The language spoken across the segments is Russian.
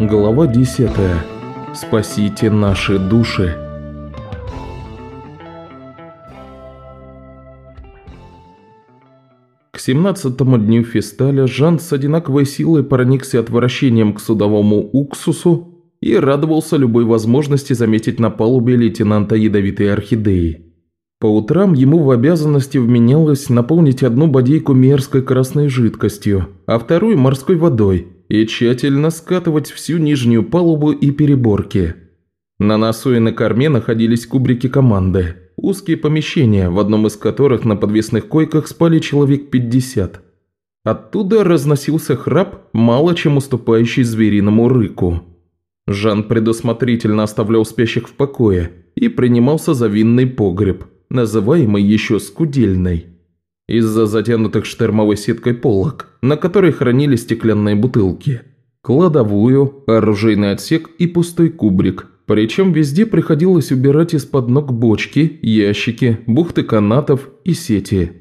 Глава 10. Спасите наши души. К 17-му дню фесталя Жан с одинаковой силой проникся отвращением к судовому уксусу и радовался любой возможности заметить на палубе лейтенанта ядовитой орхидеи. По утрам ему в обязанности вменялось наполнить одну бодейку мерзкой красной жидкостью, а вторую морской водой – и тщательно скатывать всю нижнюю палубу и переборки. На носу и на корме находились кубрики команды, узкие помещения, в одном из которых на подвесных койках спали человек 50. Оттуда разносился храп, мало чем уступающий звериному рыку. Жан предусмотрительно оставлял спящих в покое и принимался за винный погреб, называемый еще скудельной из-за затянутых штормовой сеткой полок, на которой хранили стеклянные бутылки, кладовую, оружейный отсек и пустой кубрик. Причем везде приходилось убирать из-под ног бочки, ящики, бухты канатов и сети.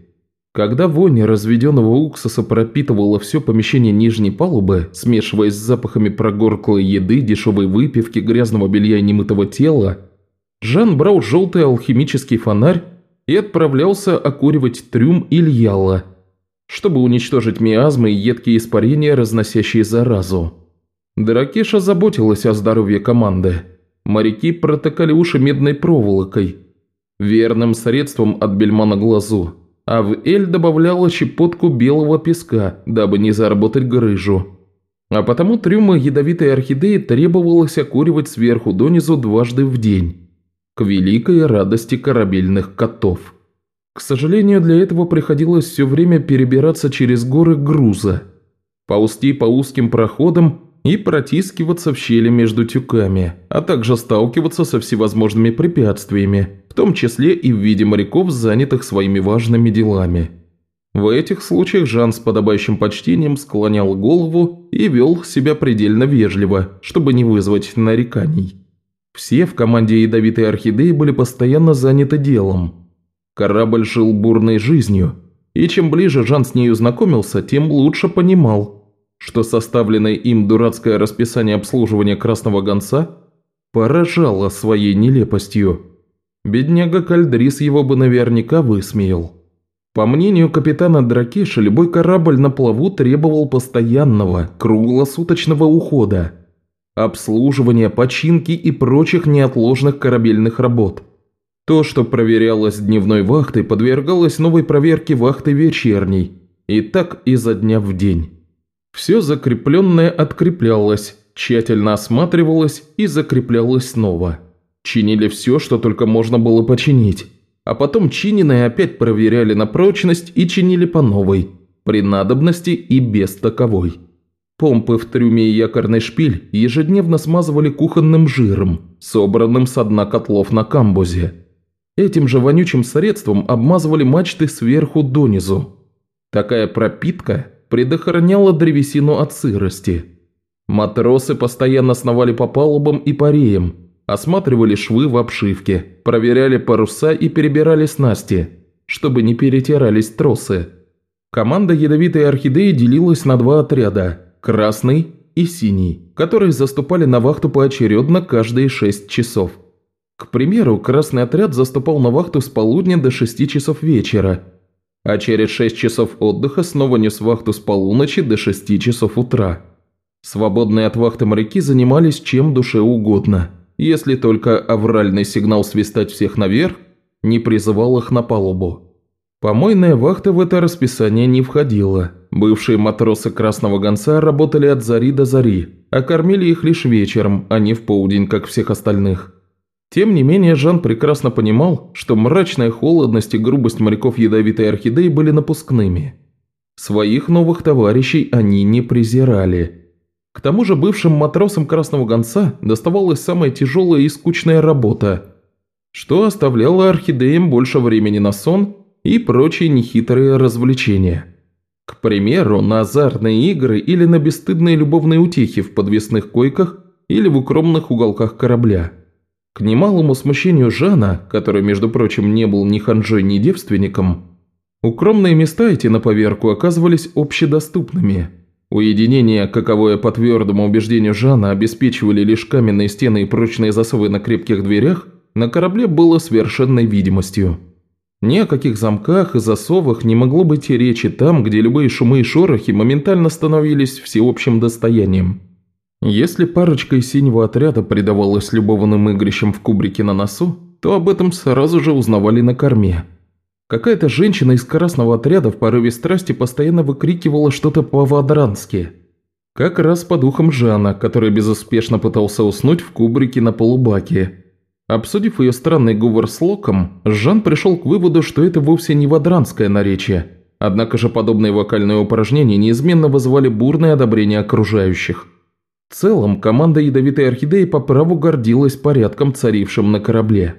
Когда вонь разведенного уксуса пропитывала все помещение нижней палубы, смешиваясь с запахами прогорклой еды, дешевой выпивки, грязного белья и немытого тела, Жан брал желтый алхимический фонарь и отправлялся окуривать трюм Ильяла, чтобы уничтожить миазмы и едкие испарения, разносящие заразу. Дракеша заботилась о здоровье команды. Моряки протыкали уши медной проволокой, верным средством от бельма на глазу, а в эль добавляла щепотку белого песка, дабы не заработать грыжу. А потому трюмы ядовитой орхидеи требовалось окуривать сверху донизу дважды в день к великой радости корабельных котов. К сожалению, для этого приходилось все время перебираться через горы груза, ползти по узким проходам и протискиваться в щели между тюками, а также сталкиваться со всевозможными препятствиями, в том числе и в виде моряков, занятых своими важными делами. В этих случаях Жан с подобающим почтением склонял голову и вел себя предельно вежливо, чтобы не вызвать нареканий. Все в команде ядовитой орхидеи были постоянно заняты делом. Корабль жил бурной жизнью, и чем ближе Жан с нею знакомился, тем лучше понимал, что составленное им дурацкое расписание обслуживания Красного Гонца поражало своей нелепостью. Бедняга Кальдрис его бы наверняка высмеял. По мнению капитана Дракеша, любой корабль на плаву требовал постоянного, круглосуточного ухода – обслуживания, починки и прочих неотложных корабельных работ. То, что проверялось дневной вахтой, подвергалось новой проверке вахты вечерней, и так изо дня в день. Все закрепленное откреплялось, тщательно осматривалось и закреплялось снова. Чинили все, что только можно было починить. А потом чиненное опять проверяли на прочность и чинили по новой, при надобности и без таковой. Помпы в трюме и якорный шпиль ежедневно смазывали кухонным жиром, собранным с дна котлов на камбузе. Этим же вонючим средством обмазывали мачты сверху донизу. Такая пропитка предохраняла древесину от сырости. Матросы постоянно сновали по палубам и пареям, осматривали швы в обшивке, проверяли паруса и перебирали снасти, чтобы не перетирались тросы. Команда ядовитой орхидеи делилась на два отряда – красный и синий, которые заступали на вахту поочередно каждые 6 часов. К примеру, красный отряд заступал на вахту с полудня до 6 часов вечера, а через 6 часов отдыха снова нес вахту с полуночи до 6 часов утра. Свободные от вахты моряки занимались чем душе угодно, если только авральный сигнал свистать всех наверх не призывал их на палубу. Помойная вахта в это расписание не входила. Бывшие матросы Красного Гонца работали от зари до зари, а кормили их лишь вечером, а не в полдень, как всех остальных. Тем не менее, Жан прекрасно понимал, что мрачная холодность и грубость моряков ядовитой орхидеи были напускными. Своих новых товарищей они не презирали. К тому же бывшим матросам Красного Гонца доставалась самая тяжелая и скучная работа, что оставляло орхидеям больше времени на сон и прочие нехитрые развлечения. К примеру, на азартные игры или на бесстыдные любовные утехи в подвесных койках или в укромных уголках корабля. К немалому смущению Жана, который, между прочим, не был ни ханжой, ни девственником, укромные места эти на поверку оказывались общедоступными. Уединение, каковое по твердому убеждению Жана обеспечивали лишь каменные стены и прочные засовы на крепких дверях, на корабле было совершенной видимостью. Ни о каких замках и засовах не могло быть и речи там, где любые шумы и шорохи моментально становились всеобщим достоянием. Если парочка из синего отряда предавалась любовным игрищам в кубрике на носу, то об этом сразу же узнавали на корме. Какая-то женщина из красного отряда в порыве страсти постоянно выкрикивала что-то по-вадрански. Как раз по духам Жана, который безуспешно пытался уснуть в кубрике на полубаке. Обсудив ее странный говор с Локом, Жан пришел к выводу, что это вовсе не вадранское наречие. Однако же подобные вокальные упражнения неизменно вызывали бурное одобрение окружающих. В целом, команда Ядовитой Орхидеи по праву гордилась порядком, царившим на корабле.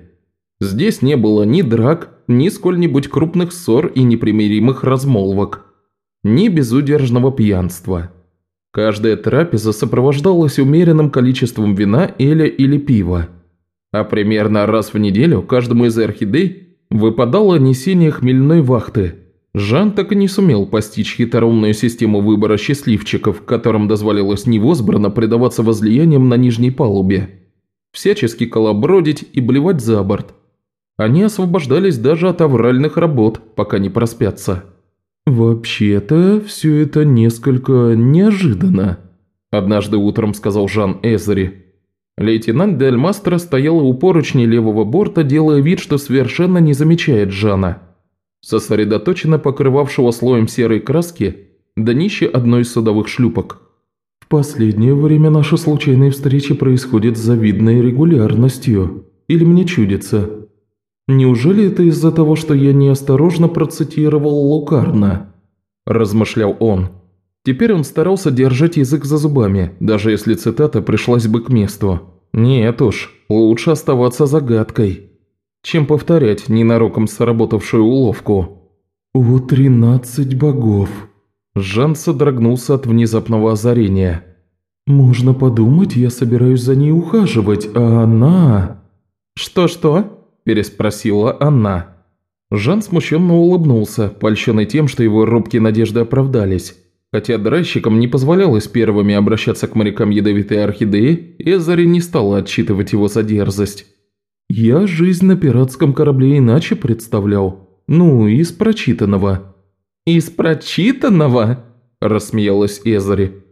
Здесь не было ни драк, ни сколь-нибудь крупных ссор и непримиримых размолвок, ни безудержного пьянства. Каждая трапеза сопровождалась умеренным количеством вина, эля или пива. А примерно раз в неделю каждому из орхидей выпадало несение хмельной вахты. Жан так и не сумел постичь хитроумную систему выбора счастливчиков, которым дозволилось невозбранно предаваться возлияниям на нижней палубе, всячески колобродить и блевать за борт – они освобождались даже от авральных работ, пока не проспятся. «Вообще-то, все это несколько неожиданно», – однажды утром сказал Жан Эзери. Лейтенант Дель Мастро стояла у поручни левого борта, делая вид, что совершенно не замечает Жана. Сосредоточенно покрывавшего слоем серой краски до нищи одной из садовых шлюпок. «В последнее время наши случайные встречи происходят с завидной регулярностью. Или мне чудится?» «Неужели это из-за того, что я неосторожно процитировал Лукарна?» – размышлял он. Теперь он старался держать язык за зубами, даже если цитата пришлась бы к месту. Нет уж, лучше оставаться загадкой, чем повторять ненароком сработавшую уловку. «О, тринадцать богов!» Жан содрогнулся от внезапного озарения. «Можно подумать, я собираюсь за ней ухаживать, а она...» «Что-что?» – переспросила она. Жан смущенно улыбнулся, польщенный тем, что его робкие надежды оправдались. Хотя драйщикам не позволялось первыми обращаться к морякам ядовитой орхидеи, Эзари не стала отчитывать его за дерзость. «Я жизнь на пиратском корабле иначе представлял. Ну, из прочитанного». «Из прочитанного?» – рассмеялась Эзари.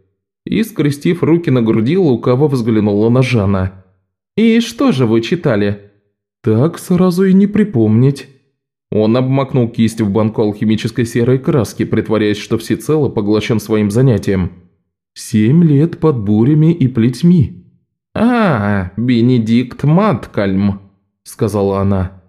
И, скрестив руки на груди, лукаво взглянула на Жана. «И что же вы читали?» «Так сразу и не припомнить». Он обмакнул кисть в банку алхимической серой краски, притворяясь, что всецело поглощен своим занятием. «Семь лет под бурями и плетьми». «А, Бенедикт Маткальм», – сказала она.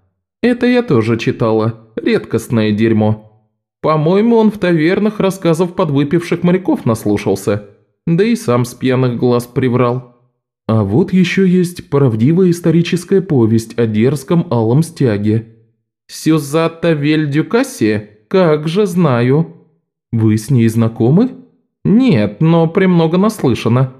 «Это я тоже читала. Редкостное дерьмо. По-моему, он в тавернах рассказов подвыпивших моряков наслушался. Да и сам с пьяных глаз приврал». А вот еще есть правдивая историческая повесть о дерзком алом стяге. «Сюзатта Вельдюкасси? Как же знаю». «Вы с ней знакомы?» «Нет, но премного наслышано.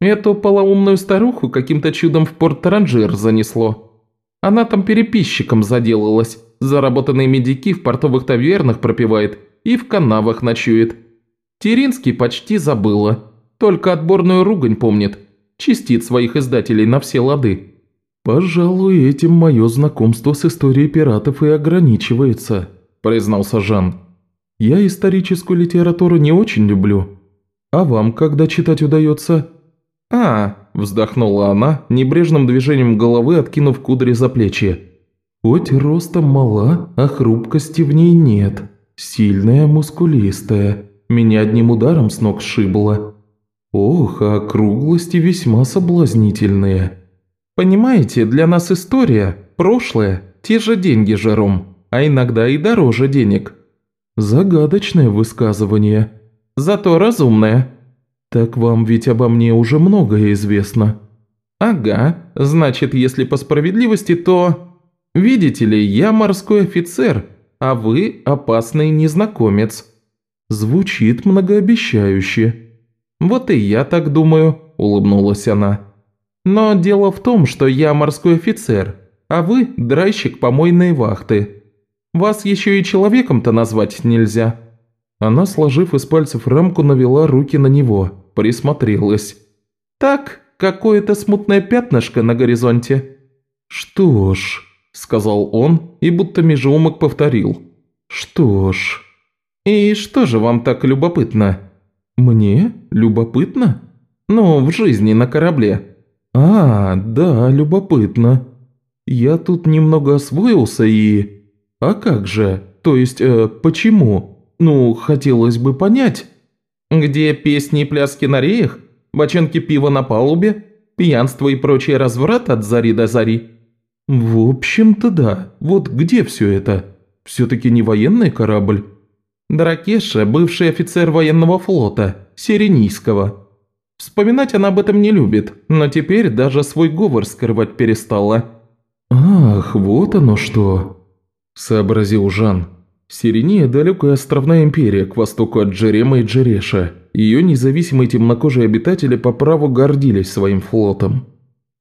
Эту полоумную старуху каким-то чудом в порт Таранжир занесло. Она там переписчиком заделалась, заработанные медики в портовых тавернах пропивает и в канавах ночует. Теринский почти забыла, только отборную ругань помнит» чистит своих издателей на все лады. «Пожалуй, этим мое знакомство с историей пиратов и ограничивается», – признался Жан. «Я историческую литературу не очень люблю. А вам когда читать удается?» «А», – вздохнула она, небрежным движением головы откинув кудри за плечи. «Хоть ростом мала, а хрупкости в ней нет. Сильная, мускулистая. Меня одним ударом с ног сшибла. Ох, а округлости весьма соблазнительные. Понимаете, для нас история, прошлое, те же деньги, Жером, а иногда и дороже денег. Загадочное высказывание. Зато разумное. Так вам ведь обо мне уже многое известно. Ага, значит, если по справедливости, то... Видите ли, я морской офицер, а вы опасный незнакомец. Звучит многообещающе. «Вот и я так думаю», – улыбнулась она. «Но дело в том, что я морской офицер, а вы – драйщик помойной вахты. Вас еще и человеком-то назвать нельзя». Она, сложив из пальцев рамку, навела руки на него, присмотрелась. «Так, какое-то смутное пятнышко на горизонте». «Что ж», – сказал он и будто межеумок повторил. «Что ж...» «И что же вам так любопытно?» «Мне? Любопытно?» «Ну, в жизни на корабле». «А, да, любопытно. Я тут немного освоился и...» «А как же? То есть, э, почему? Ну, хотелось бы понять». «Где песни и пляски на реях? Бочонки пива на палубе? Пьянство и прочий разврат от зари до зари?» «В общем-то да. Вот где все это? Все-таки не военный корабль?» Дракеша – бывший офицер военного флота, Сиренийского. Вспоминать она об этом не любит, но теперь даже свой говор скрывать перестала. «Ах, вот оно что!» – сообразил Жан. Сирения – далекая островная империя к востоку от Джерема и Джереша. Ее независимые темнокожие обитатели по праву гордились своим флотом.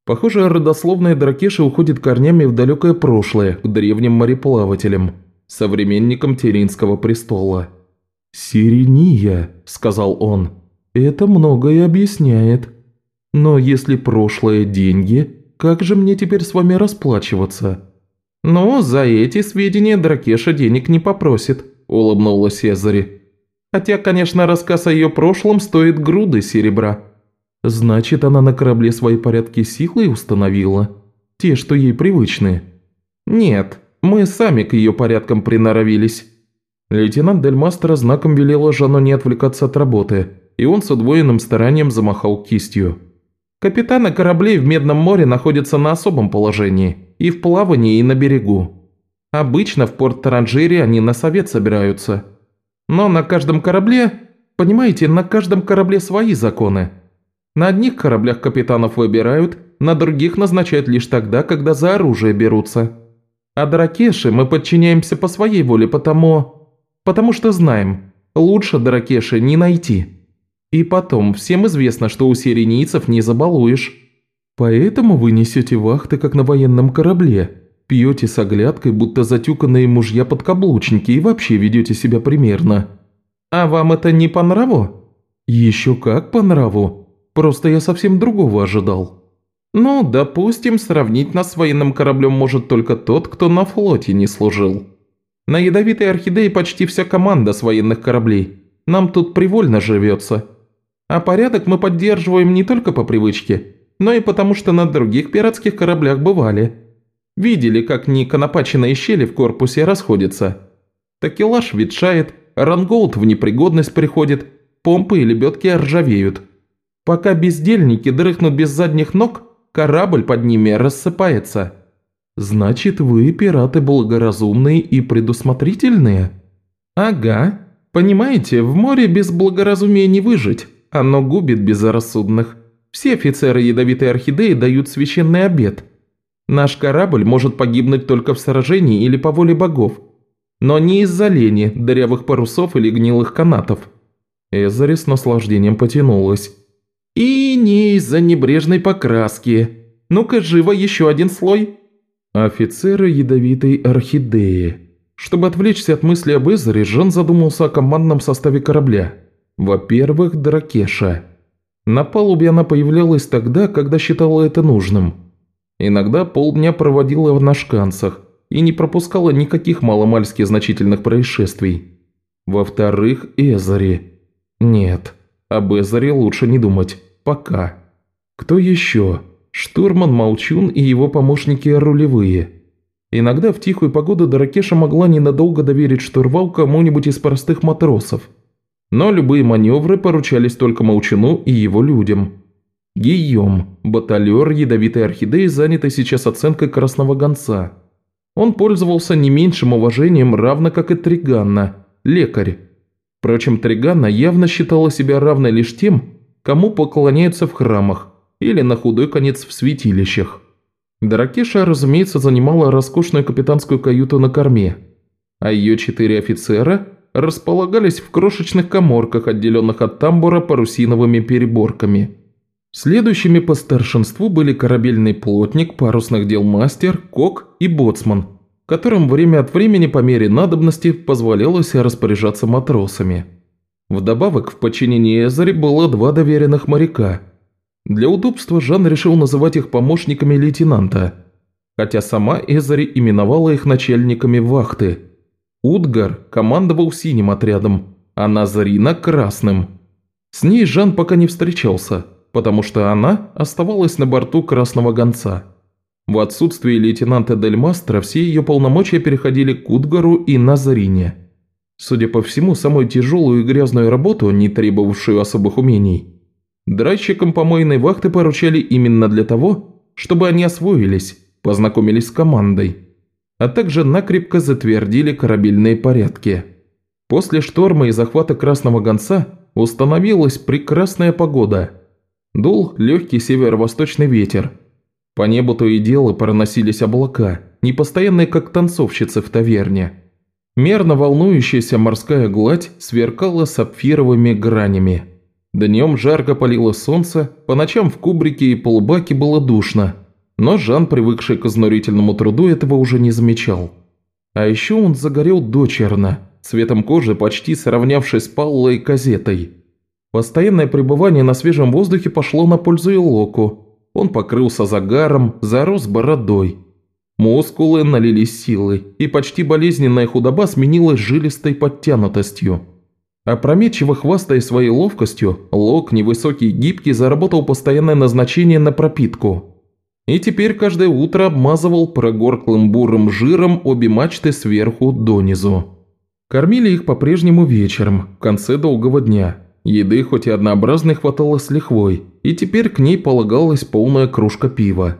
Похоже, родословная Дракеша уходит корнями в далекое прошлое, к древним мореплавателям – современником Теринского престола. «Сирения», – сказал он, – «это многое объясняет. Но если прошлое – деньги, как же мне теперь с вами расплачиваться?» «Ну, за эти сведения Дракеша денег не попросит», – улыбнулась Эзари. «Хотя, конечно, рассказ о ее прошлом стоит груды серебра». «Значит, она на корабле свои порядки силой установила? Те, что ей привычны?» «Нет, мы сами к ее порядкам приноровились». Лейтенант Дельмастера знаком велела Жанну не отвлекаться от работы, и он с удвоенным старанием замахал кистью. «Капитаны кораблей в Медном море находятся на особом положении, и в плавании, и на берегу. Обычно в порт Таранжире они на совет собираются. Но на каждом корабле, понимаете, на каждом корабле свои законы. На одних кораблях капитанов выбирают, на других назначают лишь тогда, когда за оружие берутся». А Дракеши мы подчиняемся по своей воле, потому... Потому что знаем, лучше Дракеши не найти. И потом, всем известно, что у сиренийцев не забалуешь. Поэтому вы несете вахты, как на военном корабле, пьете с оглядкой, будто затюканные мужья-подкаблучники и вообще ведете себя примерно. А вам это не по нраву? Еще как по нраву. Просто я совсем другого ожидал. Ну, допустим, сравнить нас с военным кораблем может только тот, кто на флоте не служил. На ядовитой орхидее почти вся команда с военных кораблей. Нам тут привольно живется. А порядок мы поддерживаем не только по привычке, но и потому, что на других пиратских кораблях бывали. Видели, как неконопаченные щели в корпусе расходятся. Такелаж ветшает, рангоут в непригодность приходит, помпы и лебедки ржавеют. Пока бездельники дрыхнут без задних ног – корабль под ними рассыпается. Значит, вы пираты благоразумные и предусмотрительные? Ага. Понимаете, в море без благоразумия не выжить. Оно губит безрассудных. Все офицеры ядовитой орхидеи дают священный обет. Наш корабль может погибнуть только в сражении или по воле богов. Но не из-за лени, дырявых парусов или гнилых канатов. Эзари с наслаждением потянулась. И не из-за небрежной покраски. Ну-ка, живо еще один слой. Офицеры ядовитой орхидеи. Чтобы отвлечься от мысли об Эзере, Жан задумался о командном составе корабля. Во-первых, Дракеша. На палубе она появлялась тогда, когда считала это нужным. Иногда полдня проводила на шканцах и не пропускала никаких маломальски значительных происшествий. Во-вторых, Эзари. Нет, об Эзаре лучше не думать. Пока. Кто еще? Штурман Молчун и его помощники рулевые. Иногда в тихую погоду Даракеша могла ненадолго доверить штурвал кому-нибудь из простых матросов. Но любые маневры поручались только Молчуну и его людям. Гийом, баталер ядовитой орхидеи, занятый сейчас оценкой красного гонца. Он пользовался не меньшим уважением, равно как и Триганна, лекарь. Впрочем, Триганна явно считала себя равной лишь тем, кому поклоняются в храмах или на худой конец в святилищах. Дракеша, разумеется, занимала роскошную капитанскую каюту на корме, а ее четыре офицера располагались в крошечных коморках, отделенных от тамбура парусиновыми переборками. Следующими по старшинству были корабельный плотник, парусных дел мастер, кок и боцман, которым время от времени по мере надобности позволялось распоряжаться матросами. Вдобавок, в подчинении Эзари было два доверенных моряка. Для удобства Жан решил называть их помощниками лейтенанта, хотя сама Эзари именовала их начальниками вахты. Утгар командовал синим отрядом, а Назарина – красным. С ней Жан пока не встречался, потому что она оставалась на борту красного гонца. В отсутствие лейтенанта Дель Мастро все ее полномочия переходили к Утгару и Назарине. Судя по всему, самую тяжелую и грязную работу, не требовавшую особых умений, драйщикам помойной вахты поручали именно для того, чтобы они освоились, познакомились с командой, а также накрепко затвердили корабельные порядки. После шторма и захвата Красного Гонца установилась прекрасная погода. Дул легкий северо-восточный ветер. По небу то и дело проносились облака, непостоянные как танцовщицы в таверне. Мерно волнующаяся морская гладь сверкала сапфировыми гранями. Днем жарко палило солнце, по ночам в кубрике и полубаке было душно. Но Жан, привыкший к изнурительному труду, этого уже не замечал. А еще он загорел дочерно, цветом кожи почти сравнявшись с Паулой Казетой. Постоянное пребывание на свежем воздухе пошло на пользу Илоку. Он покрылся загаром, зарос бородой – Мускулы налились силой, и почти болезненная худоба сменилась жилистой подтянутостью. Опрометчиво хвастая своей ловкостью, Лок, невысокий и гибкий, заработал постоянное назначение на пропитку. И теперь каждое утро обмазывал прогорклым бурым жиром обе мачты сверху донизу. Кормили их по-прежнему вечером, в конце долгого дня. Еды хоть и однообразной хватало с лихвой, и теперь к ней полагалась полная кружка пива.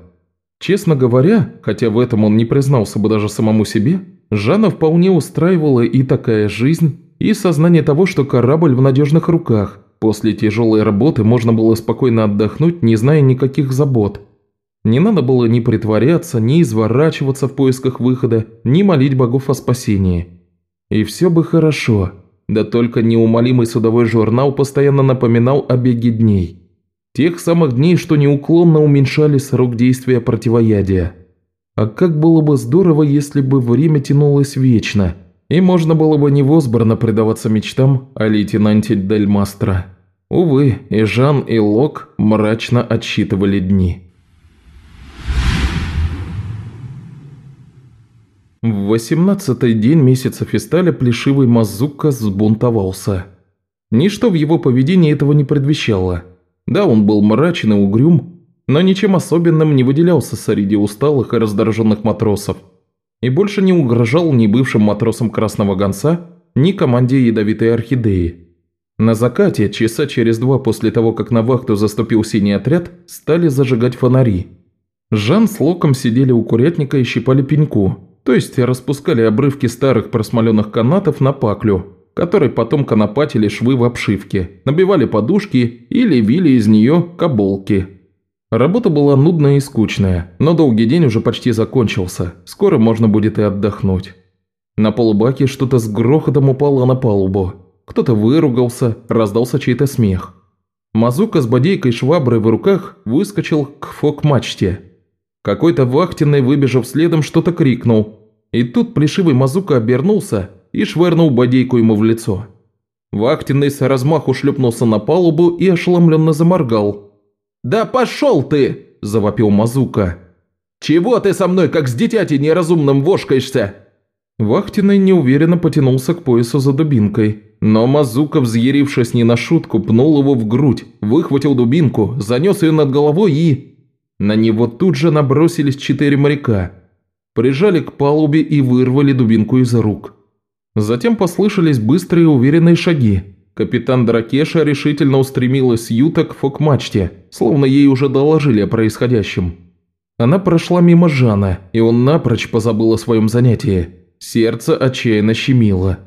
Честно говоря, хотя в этом он не признался бы даже самому себе, Жана вполне устраивала и такая жизнь, и сознание того, что корабль в надежных руках. После тяжелой работы можно было спокойно отдохнуть, не зная никаких забот. Не надо было ни притворяться, ни изворачиваться в поисках выхода, ни молить богов о спасении. И все бы хорошо, да только неумолимый судовой журнал постоянно напоминал о беге дней. Тех самых дней, что неуклонно уменьшали срок действия противоядия. А как было бы здорово, если бы время тянулось вечно, и можно было бы невозборно предаваться мечтам о лейтенанте Дель Мастро. Увы, и Жан, и Лок мрачно отсчитывали дни. В восемнадцатый день месяца Фесталя плешивый Мазука сбунтовался. Ничто в его поведении этого не предвещало – да, он был мрачен и угрюм, но ничем особенным не выделялся среди усталых и раздраженных матросов. И больше не угрожал ни бывшим матросам Красного Гонца, ни команде Ядовитой Орхидеи. На закате, часа через два после того, как на вахту заступил синий отряд, стали зажигать фонари. Жан с Локом сидели у курятника и щипали пеньку, то есть распускали обрывки старых просмоленных канатов на паклю, которой потом конопатили швы в обшивке, набивали подушки или вили из нее каболки. Работа была нудная и скучная, но долгий день уже почти закончился, скоро можно будет и отдохнуть. На полубаке что-то с грохотом упало на палубу. Кто-то выругался, раздался чей-то смех. Мазука с бодейкой швабры в руках выскочил к фок-мачте. Какой-то вахтенный, выбежав следом, что-то крикнул. И тут плешивый Мазука обернулся и швырнул бодейку ему в лицо. Вахтенный с размаху шлепнулся на палубу и ошеломленно заморгал. «Да пошел ты!» – завопил Мазука. «Чего ты со мной, как с дитяти неразумным, вошкаешься?» Вахтенный неуверенно потянулся к поясу за дубинкой, но Мазука, взъярившись не на шутку, пнул его в грудь, выхватил дубинку, занес ее над головой и... На него тут же набросились четыре моряка. Прижали к палубе и вырвали дубинку из рук. Затем послышались быстрые уверенные шаги. Капитан Дракеша решительно устремилась с юта к фок-мачте, словно ей уже доложили о происходящем. Она прошла мимо Жана, и он напрочь позабыл о своем занятии. Сердце отчаянно щемило.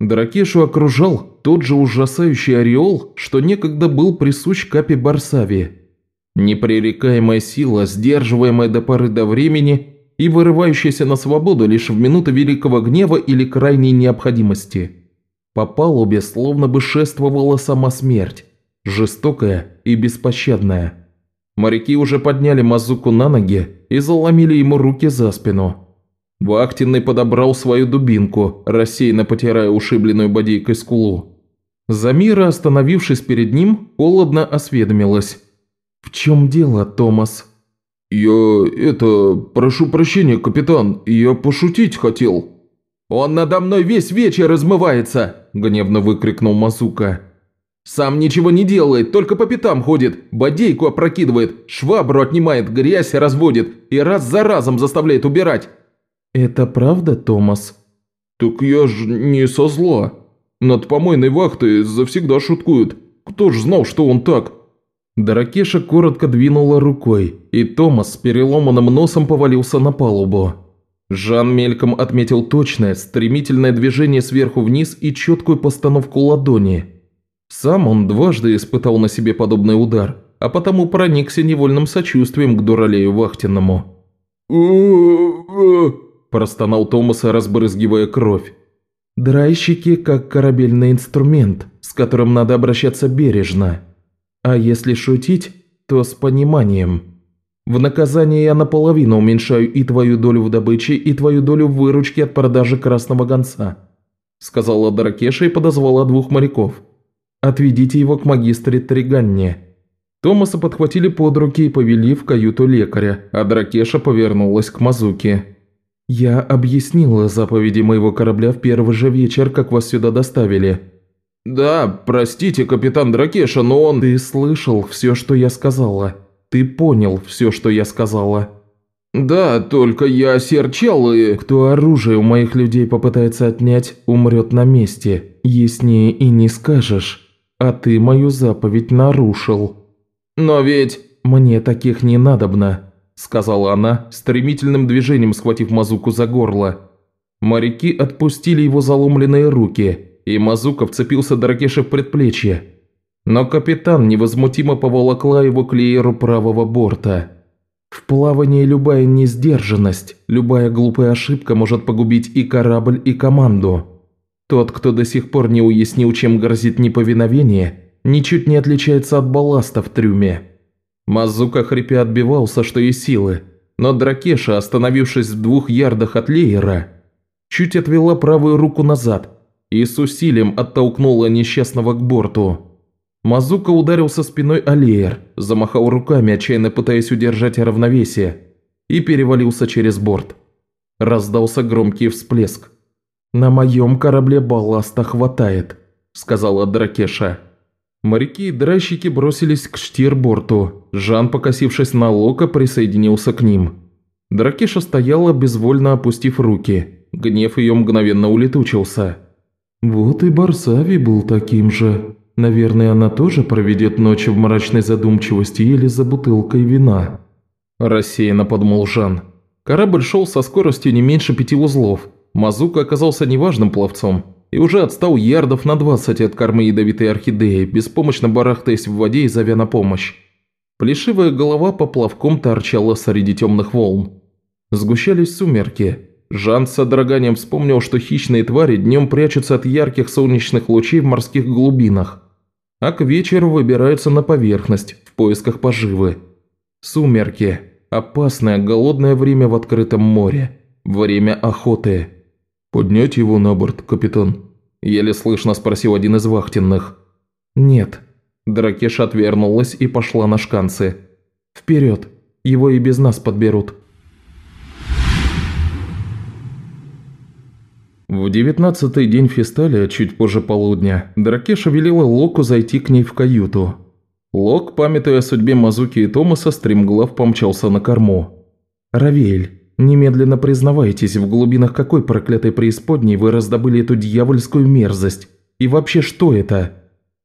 Дракешу окружал тот же ужасающий ореол, что некогда был присущ Капе Барсави. Непререкаемая сила, сдерживаемая до поры до времени, и вырывающийся на свободу лишь в минуты великого гнева или крайней необходимости. По палубе словно бы шествовала сама смерть, жестокая и беспощадная. Моряки уже подняли Мазуку на ноги и заломили ему руки за спину. Вахтенный подобрал свою дубинку, рассеянно потирая ушибленную бодейкой скулу. Замира, остановившись перед ним, холодно осведомилась. «В чем дело, Томас?» «Я... это... прошу прощения, капитан, я пошутить хотел». «Он надо мной весь вечер размывается!» – гневно выкрикнул Мазука. «Сам ничего не делает, только по пятам ходит, бодейку опрокидывает, швабру отнимает, грязь разводит и раз за разом заставляет убирать». «Это правда, Томас?» «Так я ж не со зла. Над помойной вахтой завсегда шуткуют. Кто ж знал, что он так?» Дракеша коротко двинула рукой, и Томас с переломанным носом повалился на палубу. Жан мельком отметил точное, стремительное движение сверху вниз и четкую постановку ладони. Сам он дважды испытал на себе подобный удар, а потому проникся невольным сочувствием к дуралею вахтенному. простонал Томас, разбрызгивая кровь. «Драйщики как корабельный инструмент, с которым надо обращаться бережно. А если шутить, то с пониманием». В наказание я наполовину уменьшаю и твою долю в добыче, и твою долю в выручке от продажи красного гонца», – сказала Дракеша и подозвала двух моряков. «Отведите его к магистре Триганне». Томаса подхватили под руки и повели в каюту лекаря, а Дракеша повернулась к Мазуке. «Я объяснила заповеди моего корабля в первый же вечер, как вас сюда доставили». «Да, простите, капитан Дракеша, но он...» «Ты слышал все, что я сказала?» Ты понял все, что я сказала?» «Да, только я серчал и...» «Кто оружие у моих людей попытается отнять, умрет на месте. Яснее и не скажешь. А ты мою заповедь нарушил». «Но ведь...» «Мне таких не надобно», – сказала она, стремительным движением схватив Мазуку за горло. Моряки отпустили его заломленные руки, и Мазука вцепился Дракеша в предплечье. Но капитан невозмутимо поволокла его к лееру правого борта. В плавании любая несдержанность, любая глупая ошибка может погубить и корабль, и команду. Тот, кто до сих пор не уяснил, чем грозит неповиновение, ничуть не отличается от балласта в трюме. Мазука хрипя отбивался, что и силы, но Дракеша, остановившись в двух ярдах от леера, чуть отвела правую руку назад и с усилием оттолкнула несчастного к борту. Мазука ударился спиной о леер, замахал руками, отчаянно пытаясь удержать равновесие, и перевалился через борт. Раздался громкий всплеск. «На моем корабле балласта хватает», – сказала Дракеша. Моряки и дращики бросились к штирборту. Жан, покосившись на Лока, присоединился к ним. Дракеша стояла, безвольно опустив руки. Гнев ее мгновенно улетучился. «Вот и Барсави был таким же», Наверное, она тоже проведет ночь в мрачной задумчивости или за бутылкой вина. Рассеянно подумал Жан. Корабль шел со скоростью не меньше пяти узлов. Мазука оказался неважным пловцом и уже отстал ярдов на 20 от кормы ядовитой орхидеи, беспомощно барахтаясь в воде и зовя на помощь. Плешивая голова поплавком торчала среди темных волн. Сгущались сумерки. Жан с содроганием вспомнил, что хищные твари днем прячутся от ярких солнечных лучей в морских глубинах а к вечеру выбираются на поверхность в поисках поживы. Сумерки. Опасное, голодное время в открытом море. Время охоты. «Поднять его на борт, капитан?» Еле слышно спросил один из вахтенных. «Нет». Дракеша отвернулась и пошла на шканцы. «Вперед! Его и без нас подберут». В девятнадцатый день фесталя, чуть позже полудня, Дракеша велела Локу зайти к ней в каюту. Лок, памятуя о судьбе Мазуки и Томаса, стремглав помчался на корму. «Равель, немедленно признавайтесь, в глубинах какой проклятой преисподней вы раздобыли эту дьявольскую мерзость? И вообще, что это?»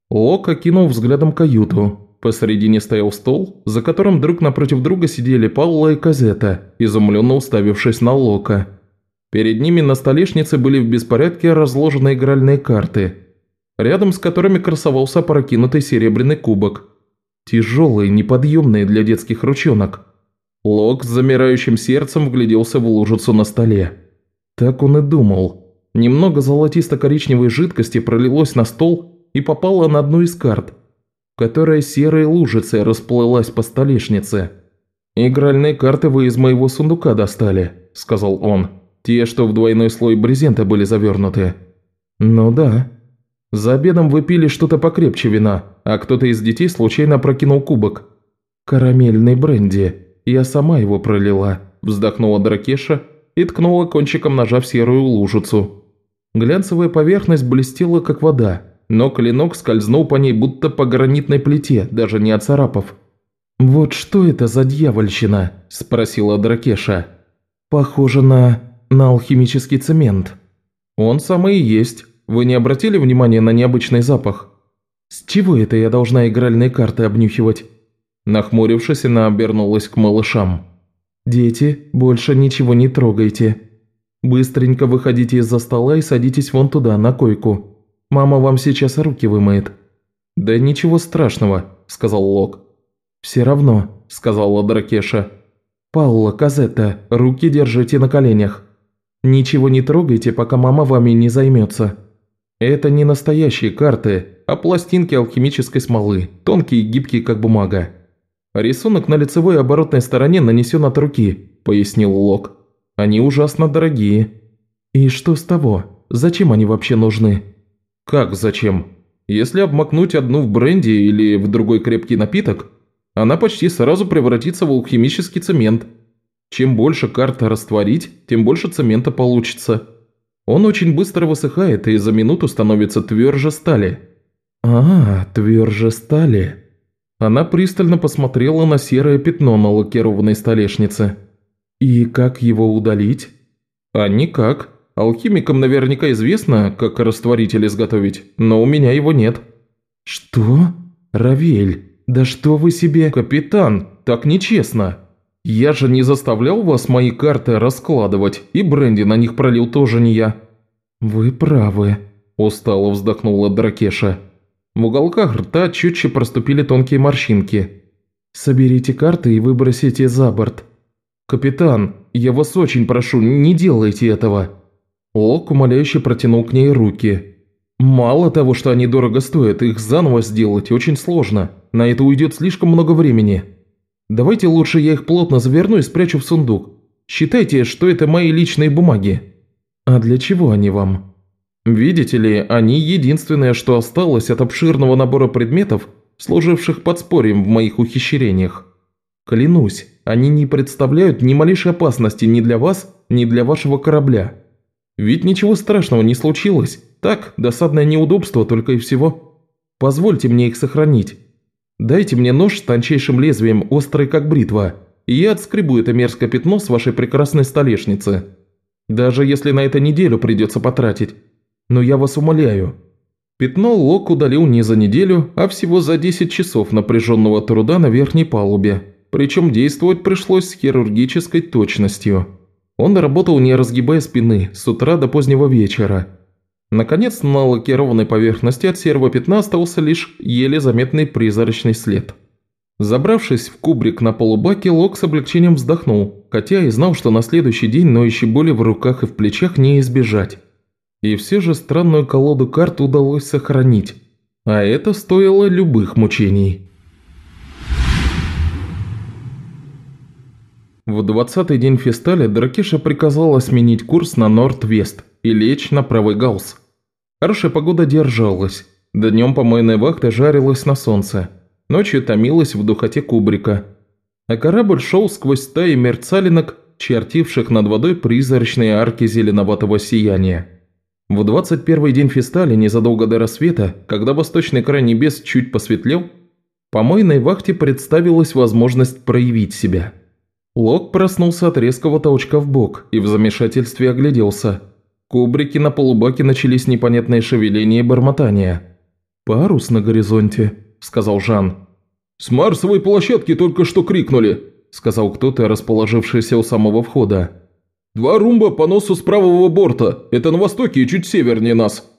Лок окинул взглядом каюту. Посредине стоял стол, за которым друг напротив друга сидели Паула и Казета, изумленно уставившись на Лока. Перед ними на столешнице были в беспорядке разложены игральные карты, рядом с которыми красовался прокинутый серебряный кубок. Тяжелые, неподъемные для детских ручонок. Лок с замирающим сердцем вгляделся в лужицу на столе. Так он и думал. Немного золотисто-коричневой жидкости пролилось на стол и попало на одну из карт, которая серой лужицей расплылась по столешнице. «Игральные карты вы из моего сундука достали», – сказал он. Те, что в двойной слой брезента были завернуты. Ну да. За обедом вы пили что-то покрепче вина, а кто-то из детей случайно прокинул кубок. Карамельный бренди. Я сама его пролила. Вздохнула Дракеша и ткнула кончиком ножа в серую лужицу. Глянцевая поверхность блестела, как вода, но клинок скользнул по ней, будто по гранитной плите, даже не оцарапав. «Вот что это за дьявольщина?» – спросила Дракеша. «Похоже на... на алхимический цемент». «Он самый и есть. Вы не обратили внимания на необычный запах?» «С чего это я должна игральные карты обнюхивать?» Нахмурившись, она обернулась к малышам. «Дети, больше ничего не трогайте. Быстренько выходите из-за стола и садитесь вон туда, на койку. Мама вам сейчас руки вымоет». «Да ничего страшного», – сказал Лок. «Все равно», – сказала Дракеша. «Паула, Казетта, руки держите на коленях. Ничего не трогайте, пока мама вами не займется. Это не настоящие карты, а пластинки алхимической смолы, тонкие и гибкие, как бумага. Рисунок на лицевой и оборотной стороне нанесен от руки», – пояснил Лок. «Они ужасно дорогие». «И что с того? Зачем они вообще нужны?» «Как зачем? Если обмакнуть одну в бренди или в другой крепкий напиток, она почти сразу превратится в алхимический цемент. Чем больше карта растворить, тем больше цемента получится. Он очень быстро высыхает и за минуту становится тверже стали». «А, тверже стали». Она пристально посмотрела на серое пятно на лакированной столешнице. «И как его удалить?» «А никак. Алхимикам наверняка известно, как растворитель изготовить, но у меня его нет». «Что? Равель, да что вы себе...» «Капитан, так нечестно. Я же не заставлял вас мои карты раскладывать, и бренди на них пролил тоже не я». «Вы правы», – устало вздохнула Дракеша. В уголках рта чутче проступили тонкие морщинки. «Соберите карты и выбросите за борт». «Капитан, я вас очень прошу, не делайте этого». Лок умоляюще протянул к ней руки. «Мало того, что они дорого стоят, их заново сделать очень сложно. На это уйдет слишком много времени. Давайте лучше я их плотно заверну и спрячу в сундук. Считайте, что это мои личные бумаги». «А для чего они вам?» Видите ли, они единственное, что осталось от обширного набора предметов, служивших подспорьем в моих ухищрениях. Клянусь, они не представляют ни малейшей опасности ни для вас, ни для вашего корабля. Ведь ничего страшного не случилось. Так, досадное неудобство только и всего. Позвольте мне их сохранить. Дайте мне нож с тончайшим лезвием, острый как бритва, и я отскребу это мерзкое пятно с вашей прекрасной столешницы. Даже если на это неделю придется потратить. Но я вас умоляю. Пятно Лок удалил не за неделю, а всего за 10 часов напряженного труда на верхней палубе. Причем действовать пришлось с хирургической точностью. Он работал не разгибая спины, с утра до позднего вечера. Наконец, на лакированной поверхности от серого пятна остался лишь еле заметный призрачный след. Забравшись в кубрик на полубаке, Лок с облегчением вздохнул, хотя и знал, что на следующий день ноющей боли в руках и в плечах не избежать. И все же странную колоду карт удалось сохранить, а это стоило любых мучений. В двадцатый день фесталя Дракеша приказала сменить курс на Норд-Вест и лечь на правый галс. Хорошая погода держалась. Днем помойная вахта жарилась на солнце. Ночью томилась в духоте кубрика. А корабль шел сквозь стаи мерцалинок, чертивших над водой призрачные арки зеленоватого сияния. В 21 день фестали, незадолго до рассвета, когда восточный край небес чуть посветлел, помойной вахте представилась возможность проявить себя. Лок проснулся от резкого толчка в бок и в замешательстве огляделся. Кубрики на полубаке начались непонятные шевеления и бормотания. «Парус на горизонте», – сказал Жан. «С марсовой площадки только что крикнули», – сказал кто-то, расположившийся у самого входа. «Два румба по носу с правого борта. Это на востоке и чуть севернее нас».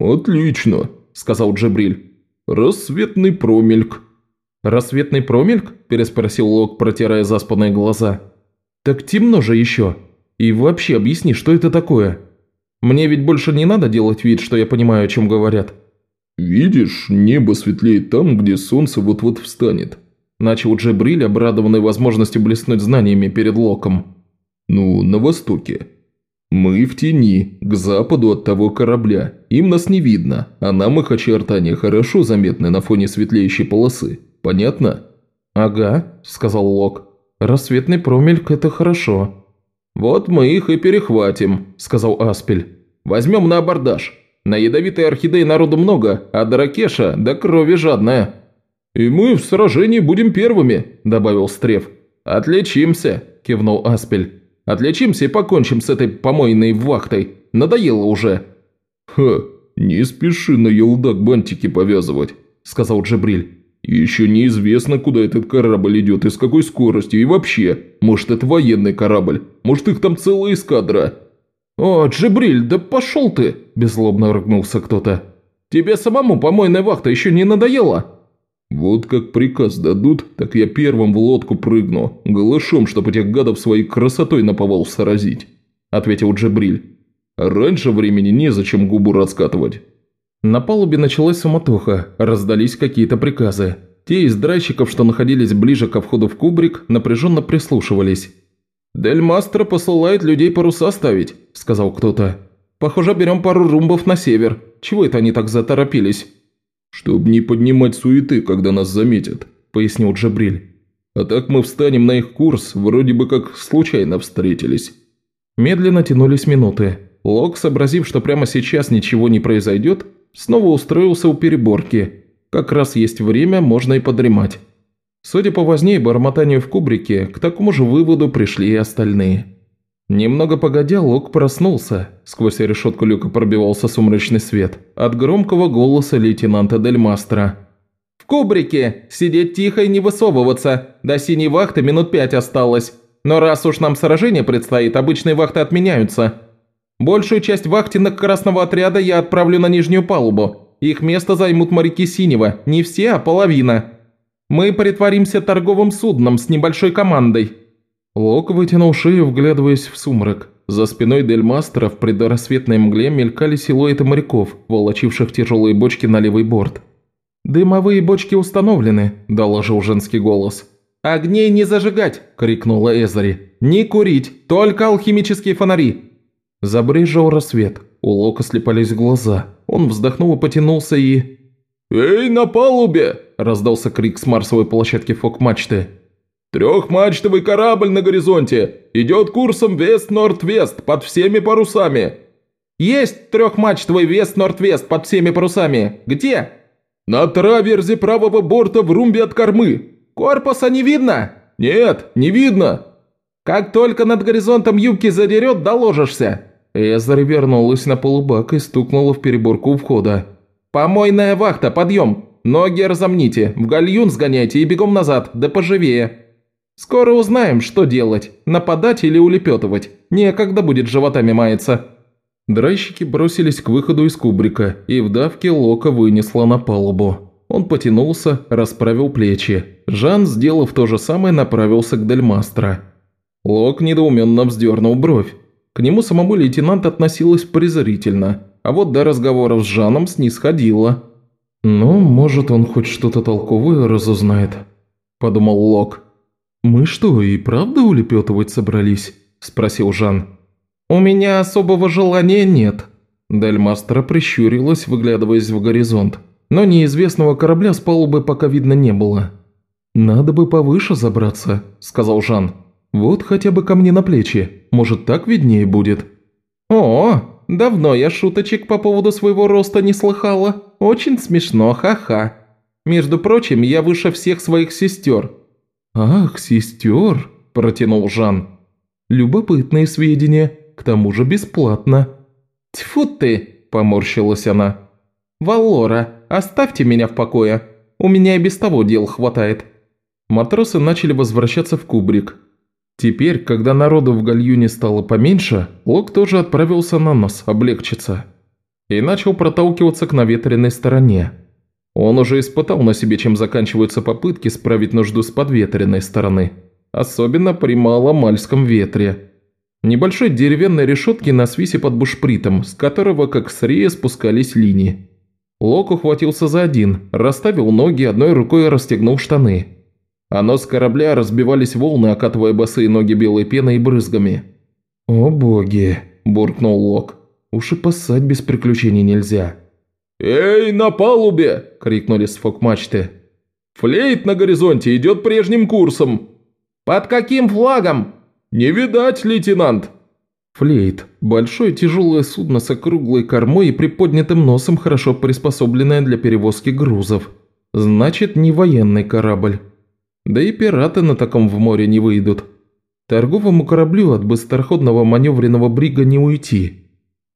«Отлично», – сказал Джабриль. «Рассветный промельк». «Рассветный промельк?» – переспросил Лок, протирая заспанные глаза. «Так темно же еще. И вообще объясни, что это такое? Мне ведь больше не надо делать вид, что я понимаю, о чем говорят». «Видишь, небо светлеет там, где солнце вот-вот встанет», – начал Джабриль, обрадованный возможностью блеснуть знаниями перед Локом. Ну, на востоке. Мы в тени, к западу от того корабля. Им нас не видно, а нам их очертания хорошо заметны на фоне светлеющей полосы. Понятно?» «Ага», – сказал Лок. «Рассветный промельк – это хорошо». «Вот мы их и перехватим», – сказал Аспель. «Возьмем на абордаж. На ядовитой орхидеи народу много, а Дракеша до крови жадная». «И мы в сражении будем первыми», – добавил Стрев. «Отличимся», – кивнул Аспель. «Отличимся и покончим с этой помойной вахтой. Надоело уже». «Ха, не спеши на елдак бантики повязывать», – сказал Джабриль. «Еще неизвестно, куда этот корабль идет и с какой скоростью, и вообще, может, это военный корабль, может, их там целая эскадра». «О, Джибриль, да пошел ты!» – беззлобно рыгнулся кто-то. «Тебе самому помойная вахта еще не надоела?» «Вот как приказ дадут, так я первым в лодку прыгну, голышом, чтобы этих гадов своей красотой наповал сразить», – ответил Джибриль. «Раньше времени незачем губу раскатывать». На палубе началась суматоха, раздались какие-то приказы. Те из драйщиков, что находились ближе ко входу в кубрик, напряженно прислушивались. «Дель Мастро посылает людей паруса ставить», – сказал кто-то. «Похоже, берем пару румбов на север. Чего это они так заторопились?» «Чтоб не поднимать суеты, когда нас заметят», – пояснил Джабриль. «А так мы встанем на их курс, вроде бы как случайно встретились». Медленно тянулись минуты. Лок, сообразив, что прямо сейчас ничего не произойдет, снова устроился у переборки. Как раз есть время, можно и подремать. Судя по возне и бормотанию в кубрике, к такому же выводу пришли и остальные. Немного погодя, Лок проснулся. Сквозь решетку люка пробивался сумрачный свет. От громкого голоса лейтенанта Дель Мастера. «В кубрике! Сидеть тихо и не высовываться! До синей вахты минут пять осталось. Но раз уж нам сражение предстоит, обычные вахты отменяются. Большую часть вахтенных красного отряда я отправлю на нижнюю палубу. Их место займут моряки синего. Не все, а половина. Мы притворимся торговым судном с небольшой командой». Лок вытянул шею, вглядываясь в сумрак. За спиной Дель Мастера в предрассветной мгле мелькали силуэты моряков, волочивших тяжелые бочки на левый борт. «Дымовые бочки установлены», – доложил женский голос. «Огней не зажигать!» – крикнула Эзари. «Не курить! Только алхимические фонари!» Забрежил рассвет. У Лока слепались глаза. Он вздохнул и потянулся и... «Эй, на палубе!» – раздался крик с марсовой площадки фок-мачты. «Трехмачтовый корабль на горизонте! Идет курсом вест-норд-вест под всеми парусами!» «Есть трехмачтовый вест-норд-вест под всеми парусами! Где?» «На траверзе правого борта в румбе от кормы!» «Корпуса не видно?» «Нет, не видно!» «Как только над горизонтом юбки задерет, доложишься!» Эзер вернулась на полубак и стукнула в переборку у входа. «Помойная вахта, подъем! Ноги разомните, в гальюн сгоняйте и бегом назад, да поживее!» «Скоро узнаем, что делать, нападать или улепетывать. Некогда будет животами маяться». Драйщики бросились к выходу из кубрика, и в давке Лока вынесла на палубу. Он потянулся, расправил плечи. Жан, сделав то же самое, направился к Дельмастро. Лок недоуменно вздернул бровь. К нему самому лейтенант относилась презрительно, а вот до разговоров с Жаном снисходила. «Ну, может, он хоть что-то толковое разузнает», – подумал Лок. «Мы что, и правда улепетывать собрались?» – спросил Жан. «У меня особого желания нет». Дальмастера прищурилась, выглядываясь в горизонт. Но неизвестного корабля с палубы пока видно не было. «Надо бы повыше забраться», – сказал Жан. «Вот хотя бы ко мне на плечи. Может, так виднее будет?» «О, давно я шуточек по поводу своего роста не слыхала. Очень смешно, ха-ха. Между прочим, я выше всех своих сестер». «Ах, сестер», – протянул Жан. «Любопытные сведения, к тому же бесплатно». «Тьфу ты!» – поморщилась она. «Валора, оставьте меня в покое. У меня и без того дел хватает». Матросы начали возвращаться в кубрик, Теперь, когда народу в гальюне стало поменьше, Лок тоже отправился на нос облегчиться. И начал проталкиваться к наветренной стороне. Он уже испытал на себе, чем заканчиваются попытки справить нужду с подветренной стороны. Особенно при маломальском ветре. Небольшой деревянной решетки на свисе под бушпритом, с которого как с рея спускались линии. Лок ухватился за один, расставил ноги, одной рукой расстегнул штаны. А нос корабля разбивались волны, окатывая босые ноги белой пеной и брызгами. «О боги!» – буркнул Лок. «Уж и пасать без приключений нельзя». «Эй, на палубе!» – крикнули с фок-мачты. «Флейт на горизонте идет прежним курсом!» «Под каким флагом?» «Не видать, лейтенант!» Флейт – большое тяжелое судно с округлой кормой и приподнятым носом, хорошо приспособленное для перевозки грузов. Значит, не военный корабль. Да и пираты на таком в море не выйдут. Торговому кораблю от быстроходного маневренного брига не уйти.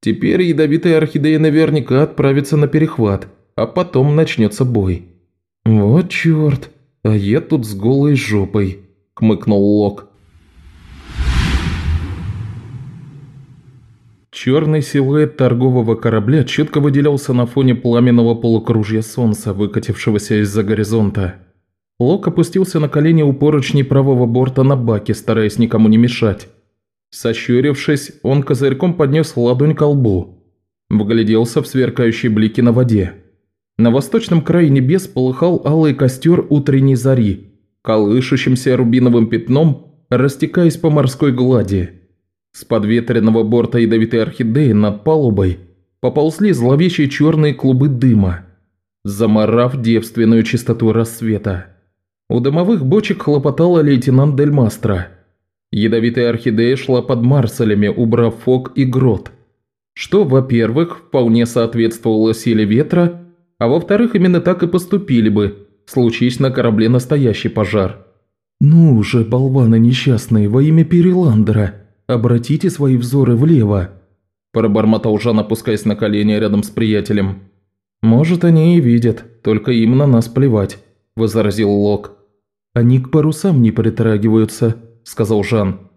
Теперь ядовитая орхидея наверняка отправится на перехват, а потом начнется бой. «Вот черт, а я тут с голой жопой», – кмыкнул Лок. Черный силуэт торгового корабля четко выделялся на фоне пламенного полукружья солнца, выкатившегося из-за горизонта. Лок опустился на колени у поручней правого борта на баке, стараясь никому не мешать. Сощурившись, он козырьком поднес ладонь к лбу. Вгляделся в сверкающие блики на воде. На восточном крае небес полыхал алый костер утренней зари, колышущимся рубиновым пятном, растекаясь по морской глади. С подветренного борта ядовитой орхидеи над палубой поползли зловещие черные клубы дыма, заморав девственную чистоту рассвета. У дымовых бочек хлопотала лейтенант Дель Мастро. Ядовитая орхидея шла под марселями, убрав фок и грот. Что, во-первых, вполне соответствовало силе ветра, а во-вторых, именно так и поступили бы, случись на корабле настоящий пожар. «Ну же, болваны несчастные, во имя Переландера!» «Обратите свои взоры влево», – пробормотал Жан, опускаясь на колени рядом с приятелем. «Может, они и видят, только им на нас плевать», – возразил Лок. «Они к парусам не притрагиваются», – сказал Жан.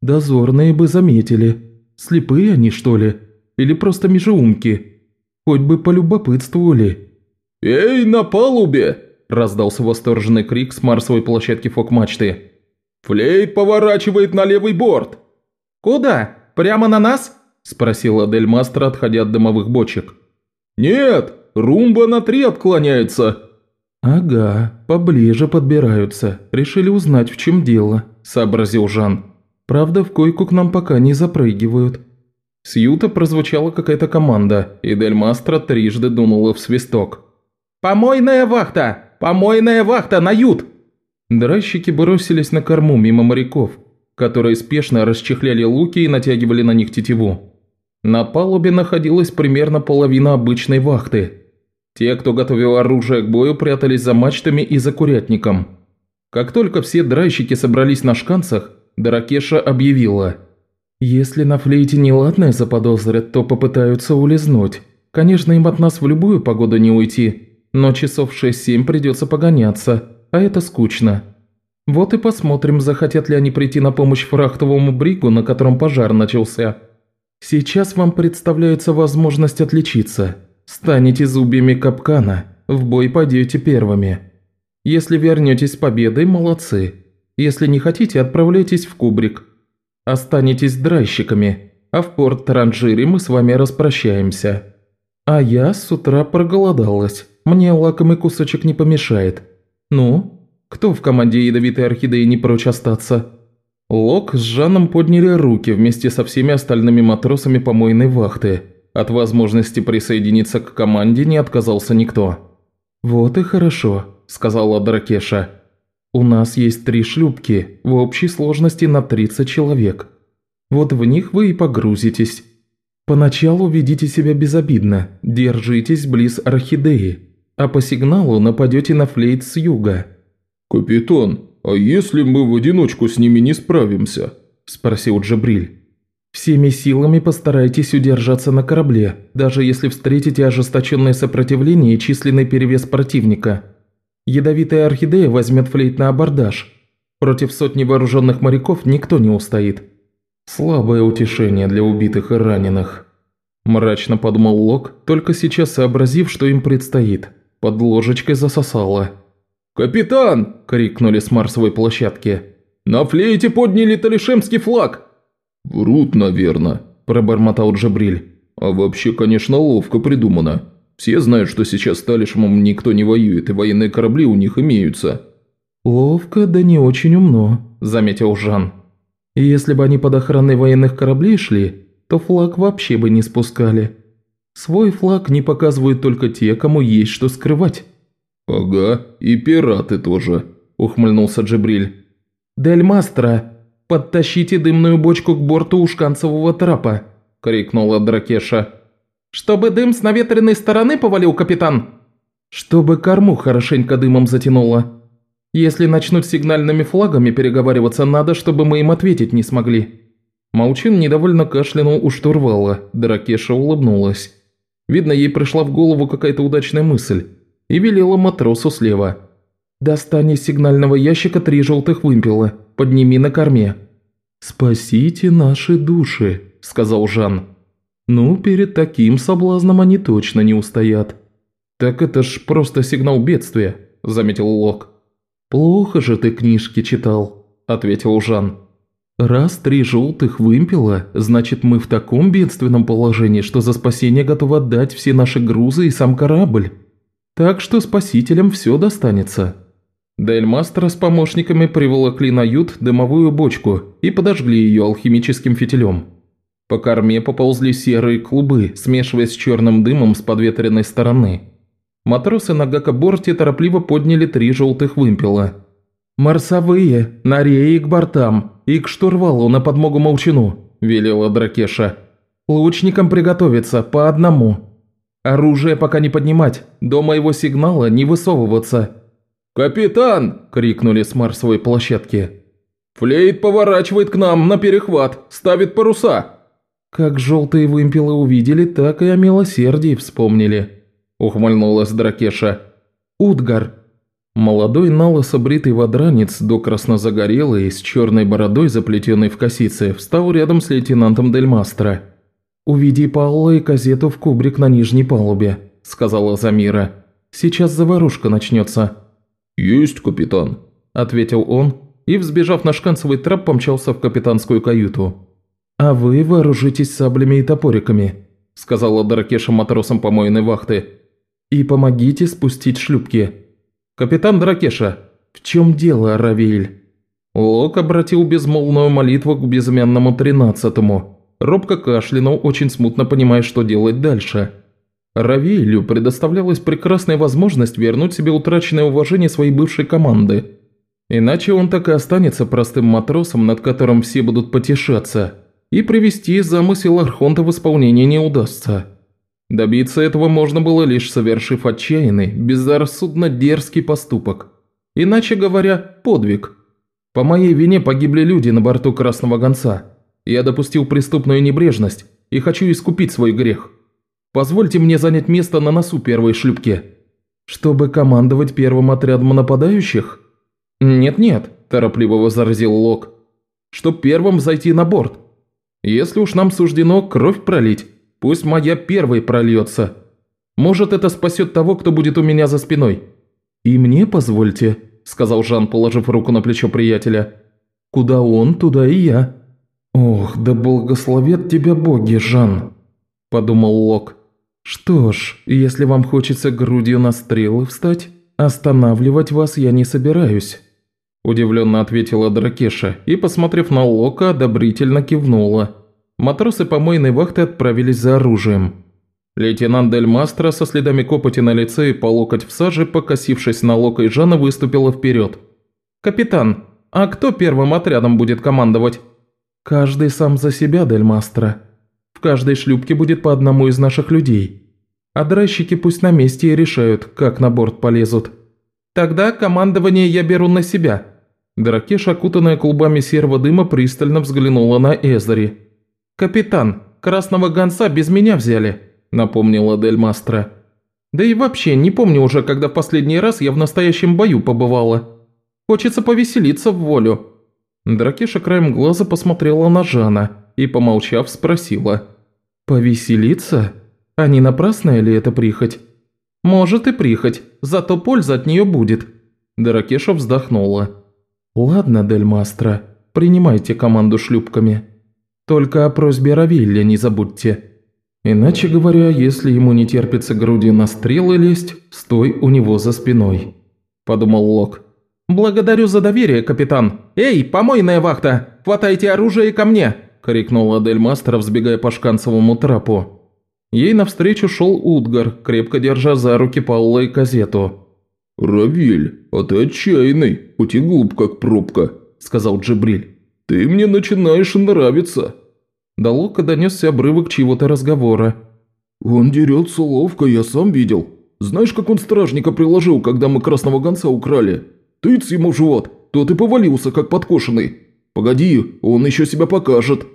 «Дозорные бы заметили. Слепые они, что ли? Или просто межеумки? Хоть бы полюбопытствовали». «Эй, на палубе!» – раздался восторженный крик с марсовой площадки фок-мачты. «Флейт поворачивает на левый борт!» «Куда? Прямо на нас?» – спросила Дель Мастер, отходя от дымовых бочек. «Нет, румба на три отклоняется». «Ага, поближе подбираются. Решили узнать, в чем дело», – сообразил Жан. «Правда, в койку к нам пока не запрыгивают». С юта прозвучала какая-то команда, и Дель Мастро трижды дунула в свисток. «Помойная вахта! Помойная вахта на ют!» Дращики бросились на корму мимо моряков, которые спешно расчехляли луки и натягивали на них тетиву. На палубе находилась примерно половина обычной вахты. Те, кто готовил оружие к бою, прятались за мачтами и за курятником. Как только все драйщики собрались на шканцах, Дракеша объявила. «Если на флейте неладное заподозрят, то попытаются улизнуть. Конечно, им от нас в любую погоду не уйти, но часов 6-7 придется погоняться, а это скучно. Вот и посмотрим, захотят ли они прийти на помощь фрахтовому бригу, на котором пожар начался. Сейчас вам представляется возможность отличиться. Станете зубьями капкана, в бой пойдете первыми. Если вернетесь с победой, молодцы. Если не хотите, отправляйтесь в кубрик. Останетесь драйщиками, а в порт Таранжире мы с вами распрощаемся. А я с утра проголодалась, мне лакомый кусочек не помешает. Ну, кто в команде ядовитой орхидеи не прочь остаться? Лок с Жаном подняли руки вместе со всеми остальными матросами помойной вахты. От возможности присоединиться к команде не отказался никто. «Вот и хорошо», – сказала Дракеша. «У нас есть три шлюпки, в общей сложности на 30 человек. Вот в них вы и погрузитесь. Поначалу ведите себя безобидно, держитесь близ орхидеи, а по сигналу нападете на флейт с юга». «Капитан, а если мы в одиночку с ними не справимся?» – спросил Джабриль. «Всеми силами постарайтесь удержаться на корабле, даже если встретите ожесточенное сопротивление и численный перевес противника. Ядовитая орхидея возьмет флейт на абордаж. Против сотни вооруженных моряков никто не устоит. Слабое утешение для убитых и раненых». Мрачно подумал Лок, только сейчас сообразив, что им предстоит. Под ложечкой засосало. «Капитан!» – крикнули с марсовой площадки. «На флейте подняли талишемский флаг!» «Врут, наверное», – пробормотал Джабриль. «А вообще, конечно, ловко придумано. Все знают, что сейчас с Талишемом никто не воюет, и военные корабли у них имеются». «Ловко, да не очень умно», – заметил Жан. «Если бы они под охраной военных кораблей шли, то флаг вообще бы не спускали. Свой флаг не показывают только те, кому есть что скрывать». «Ага, и пираты тоже», – ухмыльнулся Джибриль. «Дель Мастро, подтащите дымную бочку к борту ушканцевого трапа», – крикнула Дракеша. «Чтобы дым с наветренной стороны повалил, капитан?» «Чтобы корму хорошенько дымом затянуло. Если начнут сигнальными флагами переговариваться, надо, чтобы мы им ответить не смогли». Молчин недовольно кашлянул у штурвала, Дракеша улыбнулась. Видно, ей пришла в голову какая-то удачная мысль и велела матросу слева. «Достань из сигнального ящика три желтых вымпела, подними на корме». «Спасите наши души», – сказал Жан. «Ну, перед таким соблазном они точно не устоят». «Так это ж просто сигнал бедствия», – заметил Лок. «Плохо же ты книжки читал», – ответил Жан. «Раз три желтых вымпела, значит мы в таком бедственном положении, что за спасение готовы отдать все наши грузы и сам корабль». Так что спасителям все достанется. Дельмастер с помощниками приволокли на ют дымовую бочку и подожгли ее алхимическим фитилем. По корме поползли серые клубы, смешиваясь с черным дымом с подветренной стороны. Матросы на гакоборте торопливо подняли три желтых вымпела. «Марсовые, на реи к бортам и к штурвалу на подмогу молчану», – велела Дракеша. «Лучникам приготовиться, по одному». Оружие пока не поднимать, до моего сигнала не высовываться». «Капитан!» – крикнули с марсовой площадки. «Флейт поворачивает к нам на перехват, ставит паруса!» «Как желтые вымпелы увидели, так и о милосердии вспомнили», – ухмыльнулась Дракеша. «Утгар». Молодой налысо бритый водранец, до краснозагорелый, с черной бородой, заплетенной в косице, встал рядом с лейтенантом Дельмастро. «Уведи Паула и Казету в кубрик на нижней палубе», – сказала Замира. «Сейчас заварушка начнется». «Есть, капитан», – ответил он и, взбежав на шканцевый трап, помчался в капитанскую каюту. «А вы вооружитесь саблями и топориками», – сказала Дракеша матросам помойной вахты. «И помогите спустить шлюпки». «Капитан Дракеша, в чем дело, Равиль?» Лок обратил безмолвную молитву к безымянному тринадцатому – робко кашлянул, очень смутно понимая, что делать дальше. Равилю предоставлялась прекрасная возможность вернуть себе утраченное уважение своей бывшей команды. Иначе он так и останется простым матросом, над которым все будут потешаться, и привести замысел Архонта в исполнение не удастся. Добиться этого можно было лишь совершив отчаянный, безрассудно дерзкий поступок. Иначе говоря, подвиг. По моей вине погибли люди на борту Красного Гонца. Я допустил преступную небрежность и хочу искупить свой грех. Позвольте мне занять место на носу первой шлюпки. Чтобы командовать первым отрядом нападающих? Нет-нет, торопливо возразил Лок. Чтоб первым зайти на борт. Если уж нам суждено кровь пролить, пусть моя первой прольется. Может, это спасет того, кто будет у меня за спиной. И мне позвольте, сказал Жан, положив руку на плечо приятеля. Куда он, туда и я. «Ох, да благословят тебя боги, Жан», – подумал Лок. «Что ж, если вам хочется грудью на стрелы встать, останавливать вас я не собираюсь», – удивленно ответила Дракеша и, посмотрев на Лока, одобрительно кивнула. Матросы помойной вахты отправились за оружием. Лейтенант Дель Мастро со следами копоти на лице и по локоть в саже, покосившись на Лока и Жана, выступила вперед. «Капитан, а кто первым отрядом будет командовать?» «Каждый сам за себя, Дель Мастро. В каждой шлюпке будет по одному из наших людей. А драйщики пусть на месте и решают, как на борт полезут. Тогда командование я беру на себя». Дракеш, окутанная клубами серого дыма, пристально взглянула на Эзари. «Капитан, красного гонца без меня взяли», – напомнила Дель Мастро. «Да и вообще, не помню уже, когда в последний раз я в настоящем бою побывала. Хочется повеселиться в волю». Дракеша краем глаза посмотрела на Жана и, помолчав, спросила. «Повеселиться? А не напрасная ли это прихоть?» «Может и прихоть, зато польза от нее будет». Дракеша вздохнула. «Ладно, Дель Мастро, принимайте команду шлюпками. Только о просьбе Равилля не забудьте. Иначе говоря, если ему не терпится груди на стрелы лезть, стой у него за спиной», – подумал Лок. «Благодарю за доверие, капитан. Эй, помойная вахта, хватайте оружие ко мне!» – крикнула Адель Мастера, взбегая по шканцевому трапу. Ей навстречу шел Утгар, крепко держа за руки Паула и Казету. «Равиль, а ты отчаянный, хоть и глуп, как пробка», – сказал Джибриль. «Ты мне начинаешь нравиться». До Лока донесся обрывок чьего-то разговора. «Он дерется ловко, я сам видел. Знаешь, как он стражника приложил, когда мы красного гонца украли? Тыц ему в живот, тот и повалился, как подкошенный. Погоди, он еще себя покажет».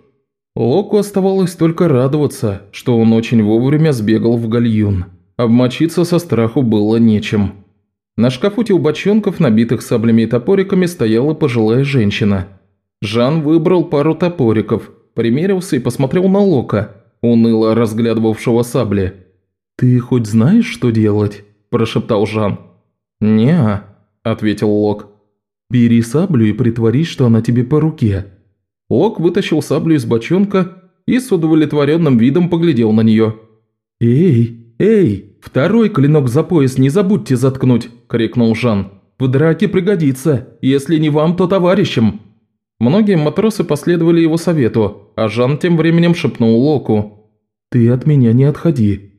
Локу оставалось только радоваться, что он очень вовремя сбегал в гальюн. Обмочиться со страху было нечем. На шкафуте у бочонков, набитых саблями и топориками, стояла пожилая женщина. Жан выбрал пару топориков, примерился и посмотрел на Лока, уныло разглядывавшего сабли. «Ты хоть знаешь, что делать?» – прошептал Жан. «Не-а», ответил Лок. «Бери саблю и притворись, что она тебе по руке». Лок вытащил саблю из бочонка и с удовлетворенным видом поглядел на нее. «Эй, эй, второй клинок за пояс не забудьте заткнуть!» – крикнул Жан. «В драке пригодится, если не вам, то товарищам!» Многие матросы последовали его совету, а Жан тем временем шепнул Локу. «Ты от меня не отходи.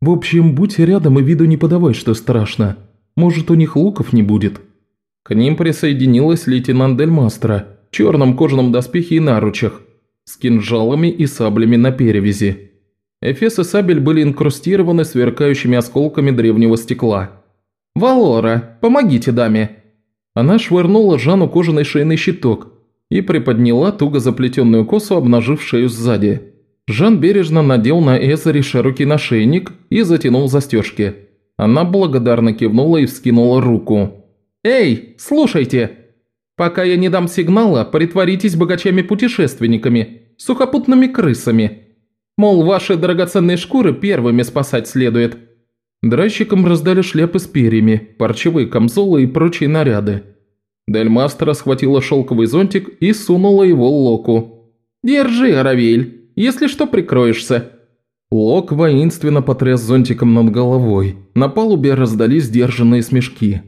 В общем, будь рядом и виду не подавай, что страшно. Может, у них луков не будет?» К ним присоединилась лейтенант Дель Мастро черном кожаном доспехе и наручах, с кинжалами и саблями на перевязи. Эфес и сабель были инкрустированы сверкающими осколками древнего стекла. «Валора, помогите даме!» Она швырнула Жану кожаный шейный щиток и приподняла туго заплетенную косу, обнажив шею сзади. Жан бережно надел на Эзари широкий нашейник и затянул застежки. Она благодарно кивнула и вскинула руку. «Эй, слушайте! Пока я не дам сигнала, притворитесь богачами-путешественниками, сухопутными крысами. Мол, ваши драгоценные шкуры первыми спасать следует». Дращикам раздали шляпы с перьями, парчевые камзолы и прочие наряды. Дельмастера схватила шелковый зонтик и сунула его Локу. «Держи, Аравель, если что, прикроешься». Лок воинственно потряс зонтиком над головой. На палубе раздались сдержанные смешки.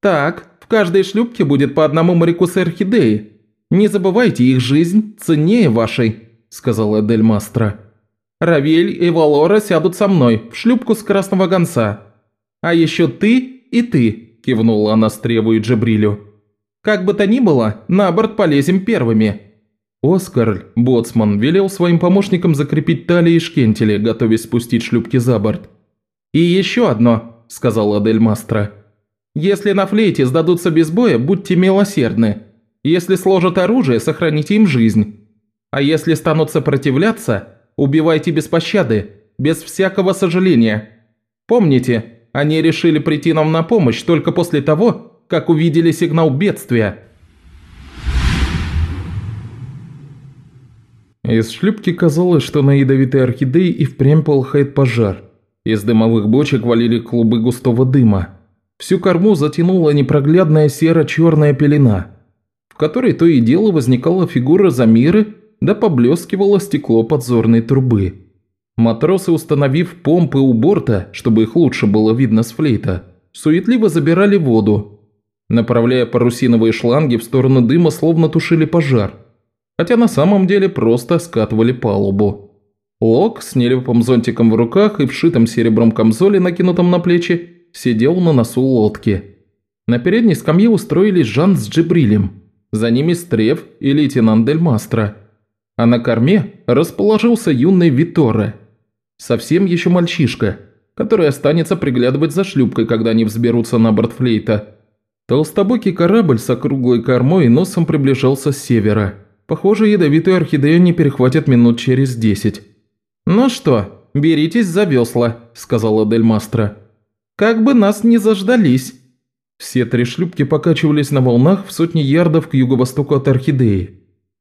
«Так, каждой шлюпке будет по одному моряку с орхидеи. Не забывайте, их жизнь ценнее вашей», – сказала Эдель Мастра. «Равель и Валора сядут со мной в шлюпку с красного гонца. А еще ты и ты», – кивнула она Стреву и Джабрилю. «Как бы то ни было, на борт полезем первыми». Оскар, боцман, велел своим помощникам закрепить талии и шкентели, готовясь спустить шлюпки за борт. «И еще одно», – сказал Адель Мастро. «Если на флейте сдадутся без боя, будьте милосердны. Если сложат оружие, сохраните им жизнь. А если станут сопротивляться, убивайте без пощады, без всякого сожаления. Помните, они решили прийти нам на помощь только после того, как увидели сигнал бедствия». Из шлюпки казалось, что на ядовитой орхидеи и впрямь полыхает пожар. Из дымовых бочек валили клубы густого дыма. Всю корму затянула непроглядная серо-черная пелена, в которой то и дело возникала фигура Замиры, да поблескивало стекло подзорной трубы. Матросы, установив помпы у борта, чтобы их лучше было видно с флейта, суетливо забирали воду, направляя парусиновые шланги в сторону дыма, словно тушили пожар – хотя на самом деле просто скатывали палубу. Лок с нелепым зонтиком в руках и вшитым серебром камзоле, накинутом на плечи, сидел на носу лодки. На передней скамье устроились Жан с Джибрилем, за ними Стрев и лейтенант Дель Мастро. А на корме расположился юный Виторе, совсем еще мальчишка, который останется приглядывать за шлюпкой, когда они взберутся на борт флейта. Толстобокий корабль с округлой кормой и носом приближался с севера – Похоже, ядовитую орхидею не перехватят минут через десять. «Ну что, беритесь за весла», – сказала Дель Мастро. «Как бы нас не заждались». Все три шлюпки покачивались на волнах в сотни ярдов к юго-востоку от орхидеи.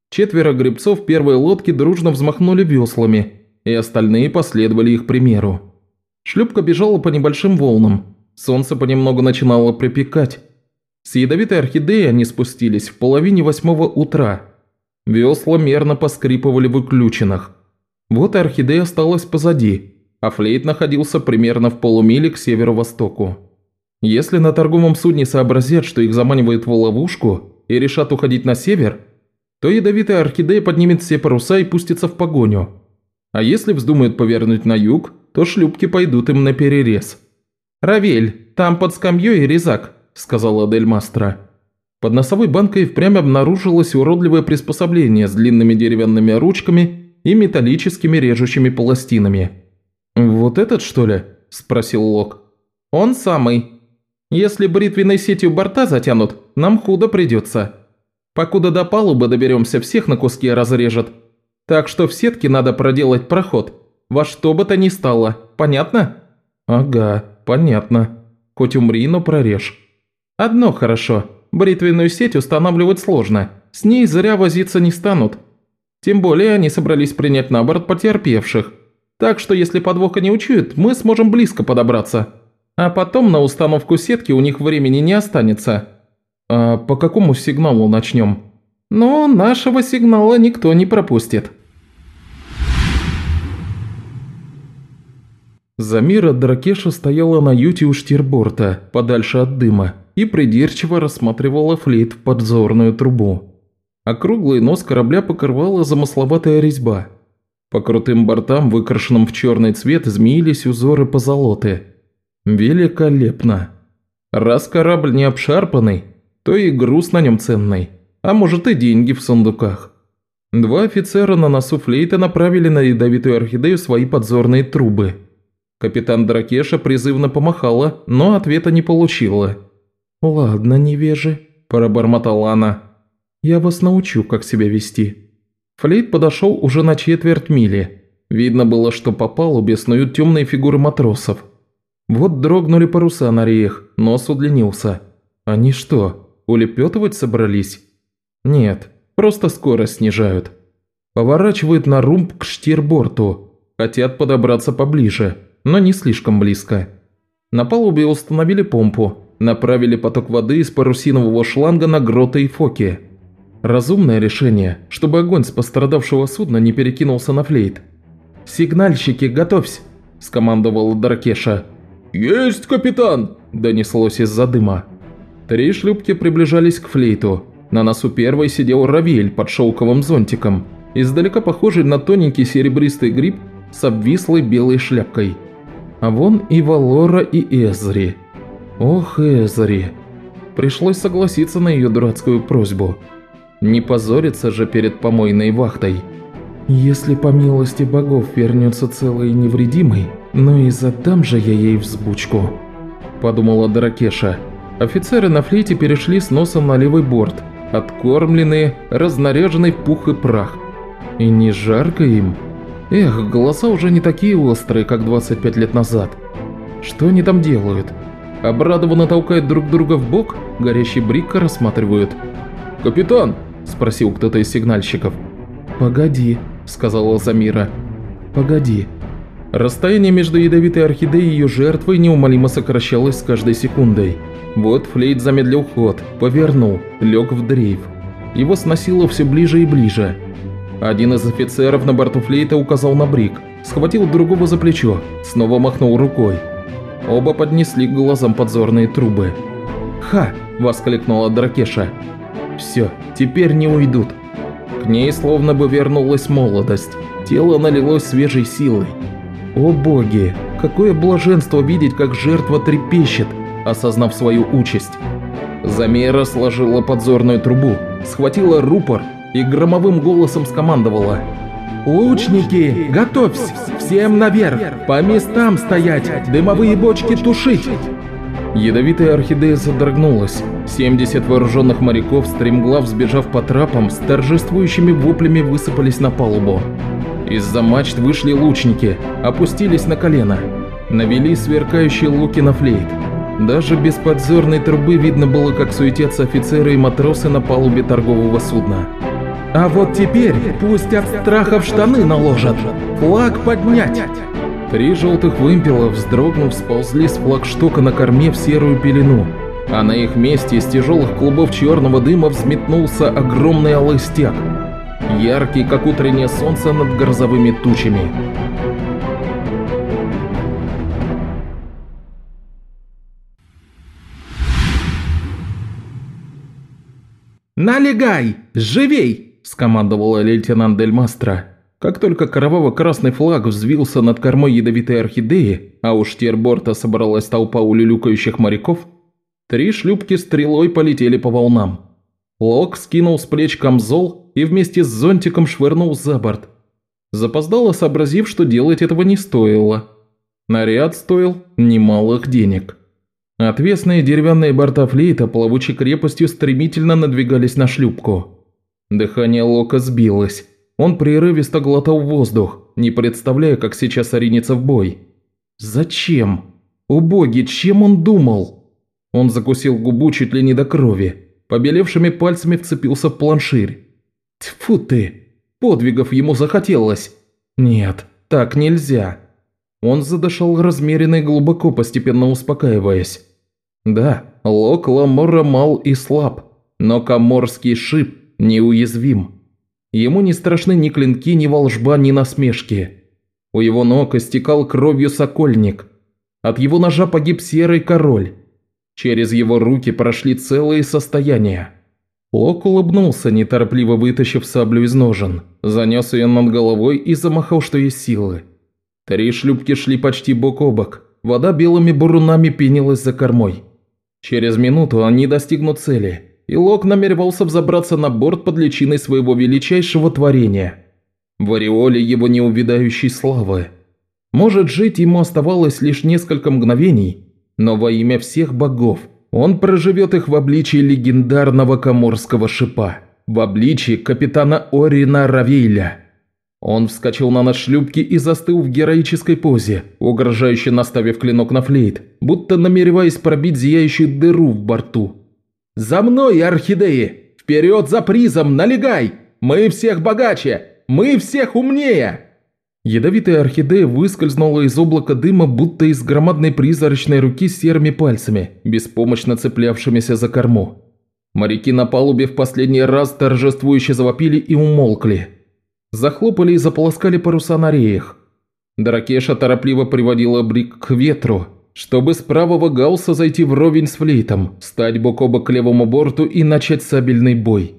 Четверо гребцов первой лодки дружно взмахнули веслами, и остальные последовали их примеру. Шлюпка бежала по небольшим волнам. Солнце понемногу начинало припекать. С ядовитой орхидеи они спустились в половине восьмого утра – Весла мерно поскрипывали в уключенных. Вот и орхидея осталась позади, а флейт находился примерно в полумиле к северо-востоку. Если на торговом судне сообразят, что их заманивают в ловушку и решат уходить на север, то ядовитая орхидея поднимет все паруса и пустится в погоню. А если вздумает повернуть на юг, то шлюпки пойдут им на перерез. «Равель, там под скамьей резак», – сказала Дель Мастро. Под носовой банкой впрямь обнаружилось уродливое приспособление с длинными деревянными ручками и металлическими режущими пластинами. «Вот этот, что ли?» – спросил Лок. «Он самый. Если бритвенной сетью борта затянут, нам худо придется. Покуда до палубы доберемся, всех на куски разрежет. Так что в сетке надо проделать проход, во что бы то ни стало. Понятно?» «Ага, понятно. Хоть умри, но прорежь». «Одно хорошо. Бритвенную сеть устанавливать сложно. С ней зря возиться не станут. Тем более они собрались принять на борт потерпевших. Так что если подвоха не учуют, мы сможем близко подобраться. А потом на установку сетки у них времени не останется. А по какому сигналу начнем? Но нашего сигнала никто не пропустит. Замира Дракеша стояла на юте у штирборта, подальше от дыма, и придирчиво рассматривала флейт в подзорную трубу. Округлый нос корабля покрывала замысловатая резьба. По крутым бортам, выкрашенным в черный цвет, змеились узоры позолоты. Великолепно! Раз корабль не обшарпанный, то и груз на нем ценный, а может и деньги в сундуках. Два офицера на носу флейта направили на ядовитую орхидею свои подзорные трубы – Капитан Дракеша призывно помахала, но ответа не получила. «Ладно, невежи», – пробормотала она. «Я вас научу, как себя вести». Флейт подошел уже на четверть мили. Видно было, что по палубе снуют темные фигуры матросов. Вот дрогнули паруса на реях, нос удлинился. Они что, улепетывать собрались? Нет, просто скорость снижают. Поворачивают на румб к штирборту. Хотят подобраться поближе но не слишком близко. На палубе установили помпу, направили поток воды из парусинового шланга на гроты и фоки. Разумное решение, чтобы огонь с пострадавшего судна не перекинулся на флейт. «Сигнальщики, готовься!» – скомандовал Даркеша. «Есть, капитан!» – донеслось из-за дыма. Три шлюпки приближались к флейту. На носу первой сидел Равель под шелковым зонтиком, издалека похожий на тоненький серебристый гриб с обвислой белой шляпкой – а вон и Валора, и Эзри. Ох, Эзри. Пришлось согласиться на ее дурацкую просьбу. Не позориться же перед помойной вахтой. Если по милости богов вернется целой и невредимой, ну и задам же я ей взбучку. Подумала Дракеша. Офицеры на флейте перешли с носом на левый борт, откормленные, разнаряженный пух и прах. И не жарко им – Эх, голоса уже не такие острые, как 25 лет назад. Что они там делают? Обрадованно толкают друг друга в бок, горящий брикка рассматривают. «Капитан!» – спросил кто-то из сигнальщиков. «Погоди», – сказала Замира. «Погоди». Расстояние между ядовитой орхидеей и ее жертвой неумолимо сокращалось с каждой секундой. Вот Флейт замедлил ход, повернул, лег в дрейф. Его сносило все ближе и ближе. Один из офицеров на борту флейта указал на брик, схватил другого за плечо, снова махнул рукой. Оба поднесли к глазам подзорные трубы. «Ха!» – воскликнула Дракеша. «Все, теперь не уйдут». К ней словно бы вернулась молодость, тело налилось свежей силой. О боги, какое блаженство видеть, как жертва трепещет, осознав свою участь. Замера сложила подзорную трубу, схватила рупор и громовым голосом скомандовала. «Лучники, готовься! Всем наверх! По местам стоять! Дымовые бочки тушить!» Ядовитая орхидея задрогнулась. 70 вооруженных моряков, стремглав сбежав по трапам, с торжествующими воплями высыпались на палубу. Из-за мачт вышли лучники, опустились на колено, навели сверкающие луки на флейт. Даже без подзорной трубы видно было, как суетятся офицеры и матросы на палубе торгового судна. А вот теперь пусть от страха в штаны наложат. Флаг поднять. Три желтых вымпела, вздрогнув, сползли с флагштока на корме в серую пелену, а на их месте из тяжелых клубов черного дыма взметнулся огромный алый стяг, яркий, как утреннее солнце над грозовыми тучами. «Налегай! Живей!» скомандовала лейтенант Дель Мастро. Как только кроваво-красный флаг взвился над кормой ядовитой орхидеи, а у штерборта собралась толпа улюлюкающих моряков, три шлюпки стрелой полетели по волнам. Лок скинул с плеч камзол и вместе с зонтиком швырнул за борт. Запоздало сообразив, что делать этого не стоило. Наряд стоил немалых денег. Отвесные деревянные борта флейта плавучей крепостью стремительно надвигались на шлюпку. Дыхание Лока сбилось. Он прерывисто глотал воздух, не представляя, как сейчас оринется в бой. Зачем? О чем он думал? Он закусил губу чуть ли не до крови, побелевшими пальцами вцепился в планширь. Тьфу ты! Подвигов ему захотелось. Нет, так нельзя. Он задышал размеренно и глубоко, постепенно успокаиваясь. Да, Лок Ламора мал и слаб, но коморский шип неуязвим. Ему не страшны ни клинки, ни волжба, ни насмешки. У его ног истекал кровью сокольник. От его ножа погиб серый король. Через его руки прошли целые состояния. Лок улыбнулся, неторопливо вытащив саблю из ножен, занес ее над головой и замахал, что есть силы. Три шлюпки шли почти бок о бок, вода белыми бурунами пенилась за кормой. Через минуту они достигнут цели – и Лок намеревался взобраться на борт под личиной своего величайшего творения, в ореоле его неувидающей славы. Может, жить ему оставалось лишь несколько мгновений, но во имя всех богов он проживет их в обличии легендарного коморского шипа, в обличии капитана Орина Равейля. Он вскочил на нос шлюпки и застыл в героической позе, угрожающе наставив клинок на флейт, будто намереваясь пробить зияющую дыру в борту. «За мной, орхидеи! Вперед за призом, налегай! Мы всех богаче! Мы всех умнее!» Ядовитая орхидея выскользнула из облака дыма, будто из громадной призрачной руки с серыми пальцами, беспомощно цеплявшимися за корму. Моряки на палубе в последний раз торжествующе завопили и умолкли. Захлопали и заполоскали паруса на реях. Дракеша торопливо приводила брик к ветру, чтобы с правого гаусса зайти вровень с флейтом, стать бок о бок к левому борту и начать сабельный бой.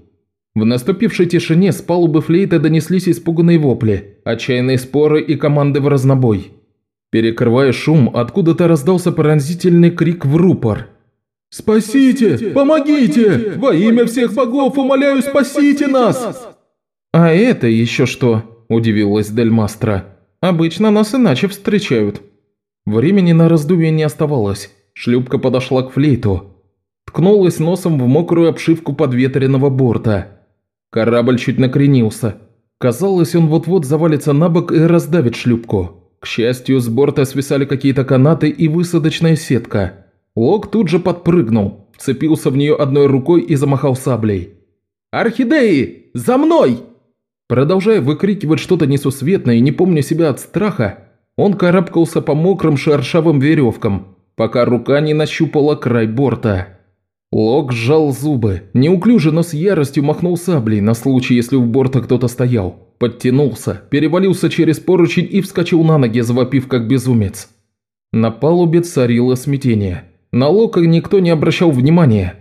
В наступившей тишине с палубы флейта донеслись испуганные вопли, отчаянные споры и команды в разнобой. Перекрывая шум, откуда-то раздался пронзительный крик в рупор. «Спасите! Помогите! Во имя всех богов умоляю, спасите нас!» «А это еще что?» – удивилась Дельмастра. «Обычно нас иначе встречают». Времени на раздумье не оставалось. Шлюпка подошла к флейту. Ткнулась носом в мокрую обшивку подветренного борта. Корабль чуть накренился. Казалось, он вот-вот завалится на бок и раздавит шлюпку. К счастью, с борта свисали какие-то канаты и высадочная сетка. Лок тут же подпрыгнул, вцепился в нее одной рукой и замахал саблей. «Орхидеи! За мной!» Продолжая выкрикивать что-то несусветное и не помня себя от страха, он карабкался по мокрым шершавым веревкам, пока рука не нащупала край борта. Лок сжал зубы, неуклюже, но с яростью махнул саблей на случай, если у борта кто-то стоял. Подтянулся, перевалился через поручень и вскочил на ноги, завопив как безумец. На палубе царило смятение. На Лока никто не обращал внимания.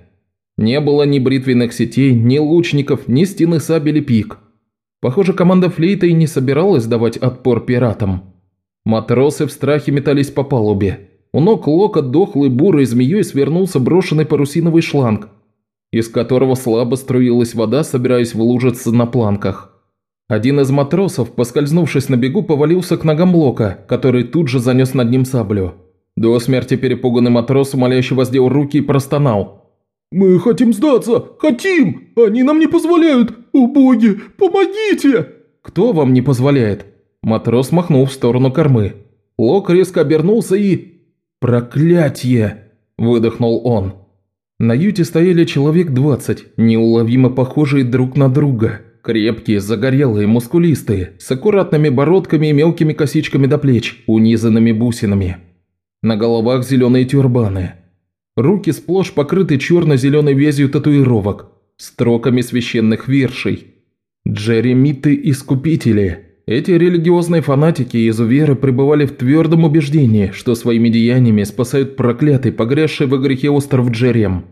Не было ни бритвенных сетей, ни лучников, ни стены сабели пик. Похоже, команда флейта и не собиралась давать отпор пиратам. Матросы в страхе метались по палубе. У ног Лока дохлый бурой змеей свернулся брошенный парусиновый шланг, из которого слабо струилась вода, собираясь вылужиться на планках. Один из матросов, поскользнувшись на бегу, повалился к ногам Лока, который тут же занес над ним саблю. До смерти перепуганный матрос умоляюще воздел руки и простонал. «Мы хотим сдаться! Хотим! Они нам не позволяют! О боги, помогите!» «Кто вам не позволяет?» Матрос махнул в сторону кормы. Лок резко обернулся и... «Проклятье!» – выдохнул он. На юте стояли человек двадцать, неуловимо похожие друг на друга. Крепкие, загорелые, мускулистые, с аккуратными бородками и мелкими косичками до плеч, унизанными бусинами. На головах зеленые тюрбаны. Руки сплошь покрыты черно-зеленой вязью татуировок, строками священных вершей. Джеремиты-искупители – эти религиозные фанатики и изуверы пребывали в твердом убеждении, что своими деяниями спасают проклятый, погрязший во грехе остров Джерем.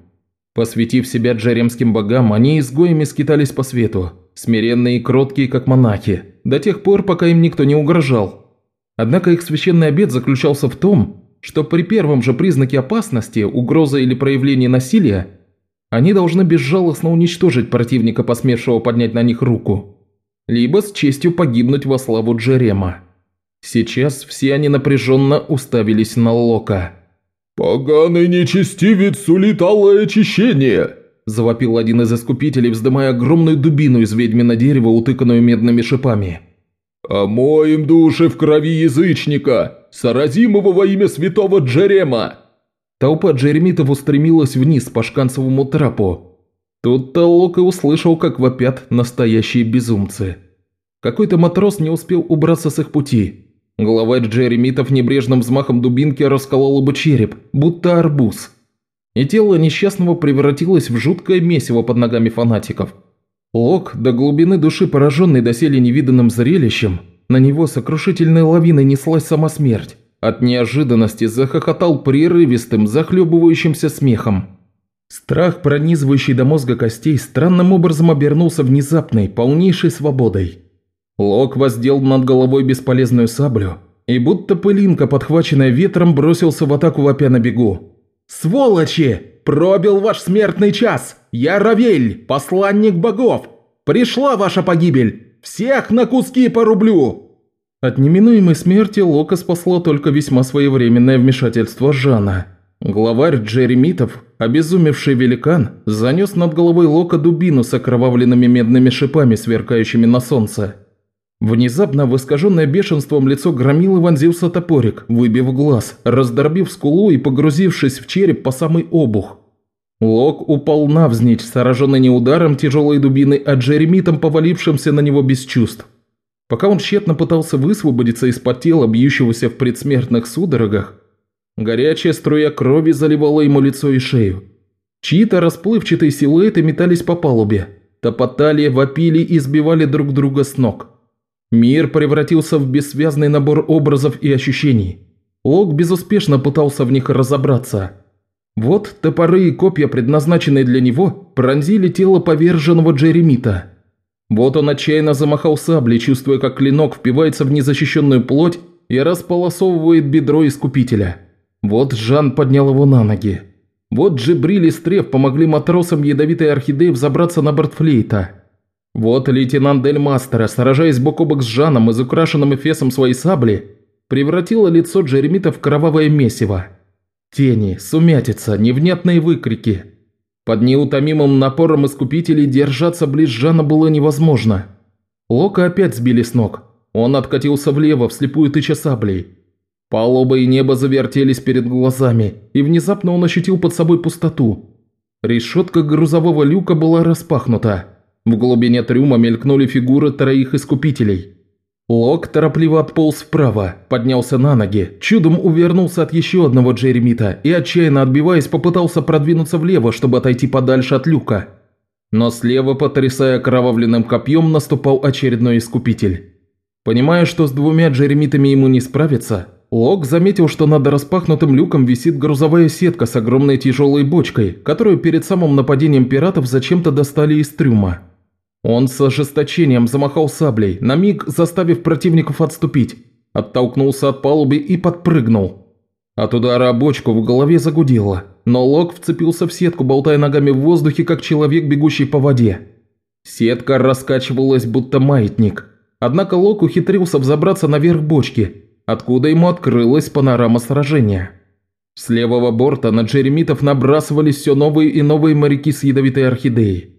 Посвятив себя джеремским богам, они изгоями скитались по свету, смиренные и кроткие, как монахи, до тех пор, пока им никто не угрожал. Однако их священный обет заключался в том, что при первом же признаке опасности, угрозы или проявлении насилия, они должны безжалостно уничтожить противника, посмевшего поднять на них руку, либо с честью погибнуть во славу Джерема. Сейчас все они напряженно уставились на Лока. «Поганый нечестивец сулит алое очищение!» – завопил один из искупителей, вздымая огромную дубину из ведьмина дерева, утыканную медными шипами. «Омоем души в крови язычника, саразимого во имя святого Джерема!» Толпа джеремитов устремилась вниз по шканцевому трапу. Тут-то и услышал, как вопят настоящие безумцы. Какой-то матрос не успел убраться с их пути. Главарь джеремитов небрежным взмахом дубинки расколол бы череп, будто арбуз. И тело несчастного превратилось в жуткое месиво под ногами фанатиков. Лок, до глубины души пораженный доселе невиданным зрелищем, на него сокрушительной лавиной неслась сама смерть. От неожиданности захохотал прерывистым, захлебывающимся смехом. Страх, пронизывающий до мозга костей, странным образом обернулся внезапной, полнейшей свободой. Лок воздел над головой бесполезную саблю и, будто пылинка, подхваченная ветром, бросился в атаку вопя на бегу. «Сволочи! Пробил ваш смертный час! Я Равель, посланник богов! Пришла ваша погибель! Всех на куски порублю!» От неминуемой смерти Лока спасло только весьма своевременное вмешательство Жана. Главарь Джеремитов, обезумевший великан, занес над головой Лока дубину с окровавленными медными шипами, сверкающими на солнце. Внезапно в бешенством лицо громилы вонзился топорик, выбив глаз, раздорбив скулу и погрузившись в череп по самый обух. Лок упал навзничь, сраженный не ударом тяжелой дубины, а Джеремитом, повалившимся на него без чувств. Пока он тщетно пытался высвободиться из-под тела, бьющегося в предсмертных судорогах, горячая струя крови заливала ему лицо и шею. Чьи-то расплывчатые силуэты метались по палубе, топотали, вопили и сбивали друг друга с ног. Мир превратился в бессвязный набор образов и ощущений. Лок безуспешно пытался в них разобраться. Вот топоры и копья, предназначенные для него, пронзили тело поверженного Джеремита – вот он отчаянно замахал саблей, чувствуя, как клинок впивается в незащищенную плоть и располосовывает бедро искупителя. Вот Жан поднял его на ноги. Вот Джибриль и Стрев помогли матросам ядовитой орхидеи взобраться на борт флейта. Вот лейтенант Дель Мастера, сражаясь бок о бок с Жаном, из украшенным эфесом своей сабли, превратила лицо Джеремита в кровавое месиво. Тени, сумятица, невнятные выкрики – под неутомимым напором искупителей держаться близ Жана было невозможно. Лока опять сбили с ног. Он откатился влево, вслепую тыча саблей. Палуба и небо завертелись перед глазами, и внезапно он ощутил под собой пустоту. Решетка грузового люка была распахнута. В глубине трюма мелькнули фигуры троих искупителей. Лок торопливо отполз вправо, поднялся на ноги, чудом увернулся от еще одного Джеремита и, отчаянно отбиваясь, попытался продвинуться влево, чтобы отойти подальше от люка. Но слева, потрясая кровавленным копьем, наступал очередной искупитель. Понимая, что с двумя Джеремитами ему не справиться, Лок заметил, что над распахнутым люком висит грузовая сетка с огромной тяжелой бочкой, которую перед самым нападением пиратов зачем-то достали из трюма. Он с ожесточением замахал саблей, на миг заставив противников отступить, оттолкнулся от палубы и подпрыгнул. От удара бочку в голове загудело, но Лок вцепился в сетку, болтая ногами в воздухе, как человек, бегущий по воде. Сетка раскачивалась, будто маятник. Однако Лок ухитрился взобраться наверх бочки, откуда ему открылась панорама сражения. С левого борта на джеремитов набрасывались все новые и новые моряки с ядовитой орхидеей.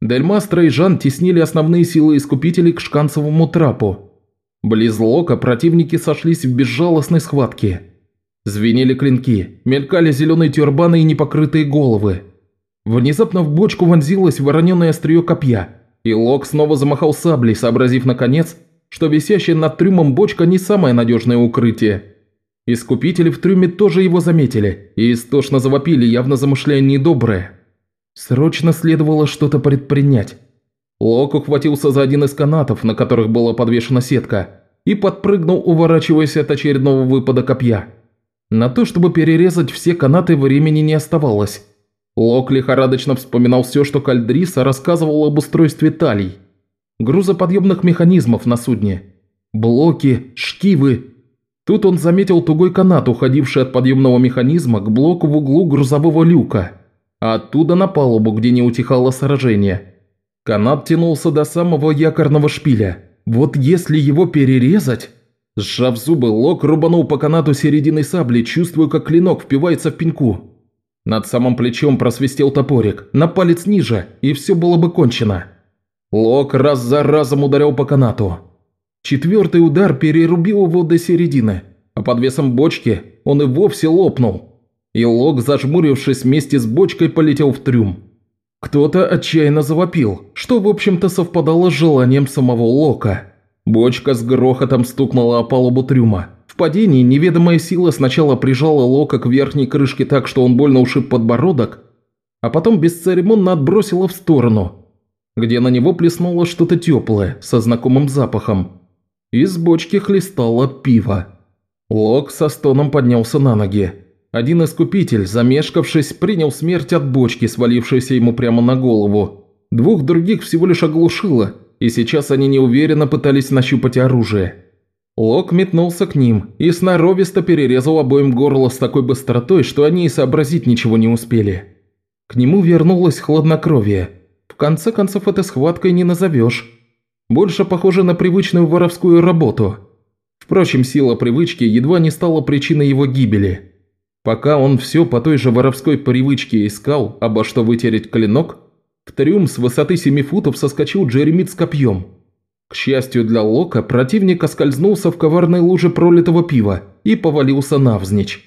Дельмастро и Жан теснили основные силы искупителей к шканцевому трапу. Близ Лока противники сошлись в безжалостной схватке. Звенели клинки, мелькали зеленые тюрбаны и непокрытые головы. Внезапно в бочку вонзилось вороненое острие копья, и Лок снова замахал саблей, сообразив наконец, что висящая над трюмом бочка не самое надежное укрытие. Искупители в трюме тоже его заметили и истошно завопили, явно замышляя недоброе. Срочно следовало что-то предпринять. Лок ухватился за один из канатов, на которых была подвешена сетка, и подпрыгнул, уворачиваясь от очередного выпада копья. На то, чтобы перерезать все канаты, времени не оставалось. Лок лихорадочно вспоминал все, что Кальдриса рассказывал об устройстве талий. Грузоподъемных механизмов на судне. Блоки, шкивы. Тут он заметил тугой канат, уходивший от подъемного механизма к блоку в углу грузового люка, а оттуда на палубу, где не утихало сражение. Канат тянулся до самого якорного шпиля. Вот если его перерезать... Сжав зубы, Лок рубанул по канату серединой сабли, чувствуя, как клинок впивается в пеньку. Над самым плечом просвистел топорик, на палец ниже, и все было бы кончено. Лок раз за разом ударил по канату. Четвертый удар перерубил его до середины, а под весом бочки он и вовсе лопнул. И Лок, зажмурившись вместе с бочкой, полетел в трюм. Кто-то отчаянно завопил, что, в общем-то, совпадало с желанием самого Лока. Бочка с грохотом стукнула о палубу трюма. В падении неведомая сила сначала прижала Лока к верхней крышке так, что он больно ушиб подбородок, а потом бесцеремонно отбросила в сторону, где на него плеснуло что-то теплое, со знакомым запахом. Из бочки хлестало пиво. Лок со стоном поднялся на ноги. Один искупитель, замешкавшись, принял смерть от бочки, свалившейся ему прямо на голову. Двух других всего лишь оглушило, и сейчас они неуверенно пытались нащупать оружие. Лок метнулся к ним и сноровисто перерезал обоим горло с такой быстротой, что они и сообразить ничего не успели. К нему вернулось хладнокровие. Конце концов, это схваткой не назовешь. Больше похоже на привычную воровскую работу. Впрочем, сила привычки едва не стала причиной его гибели – Пока он все по той же воровской привычке искал, обо что вытереть клинок, в трюм с высоты 7 футов соскочил Джеремит с копьем. К счастью для Лока, противник оскользнулся в коварной луже пролитого пива и повалился навзничь.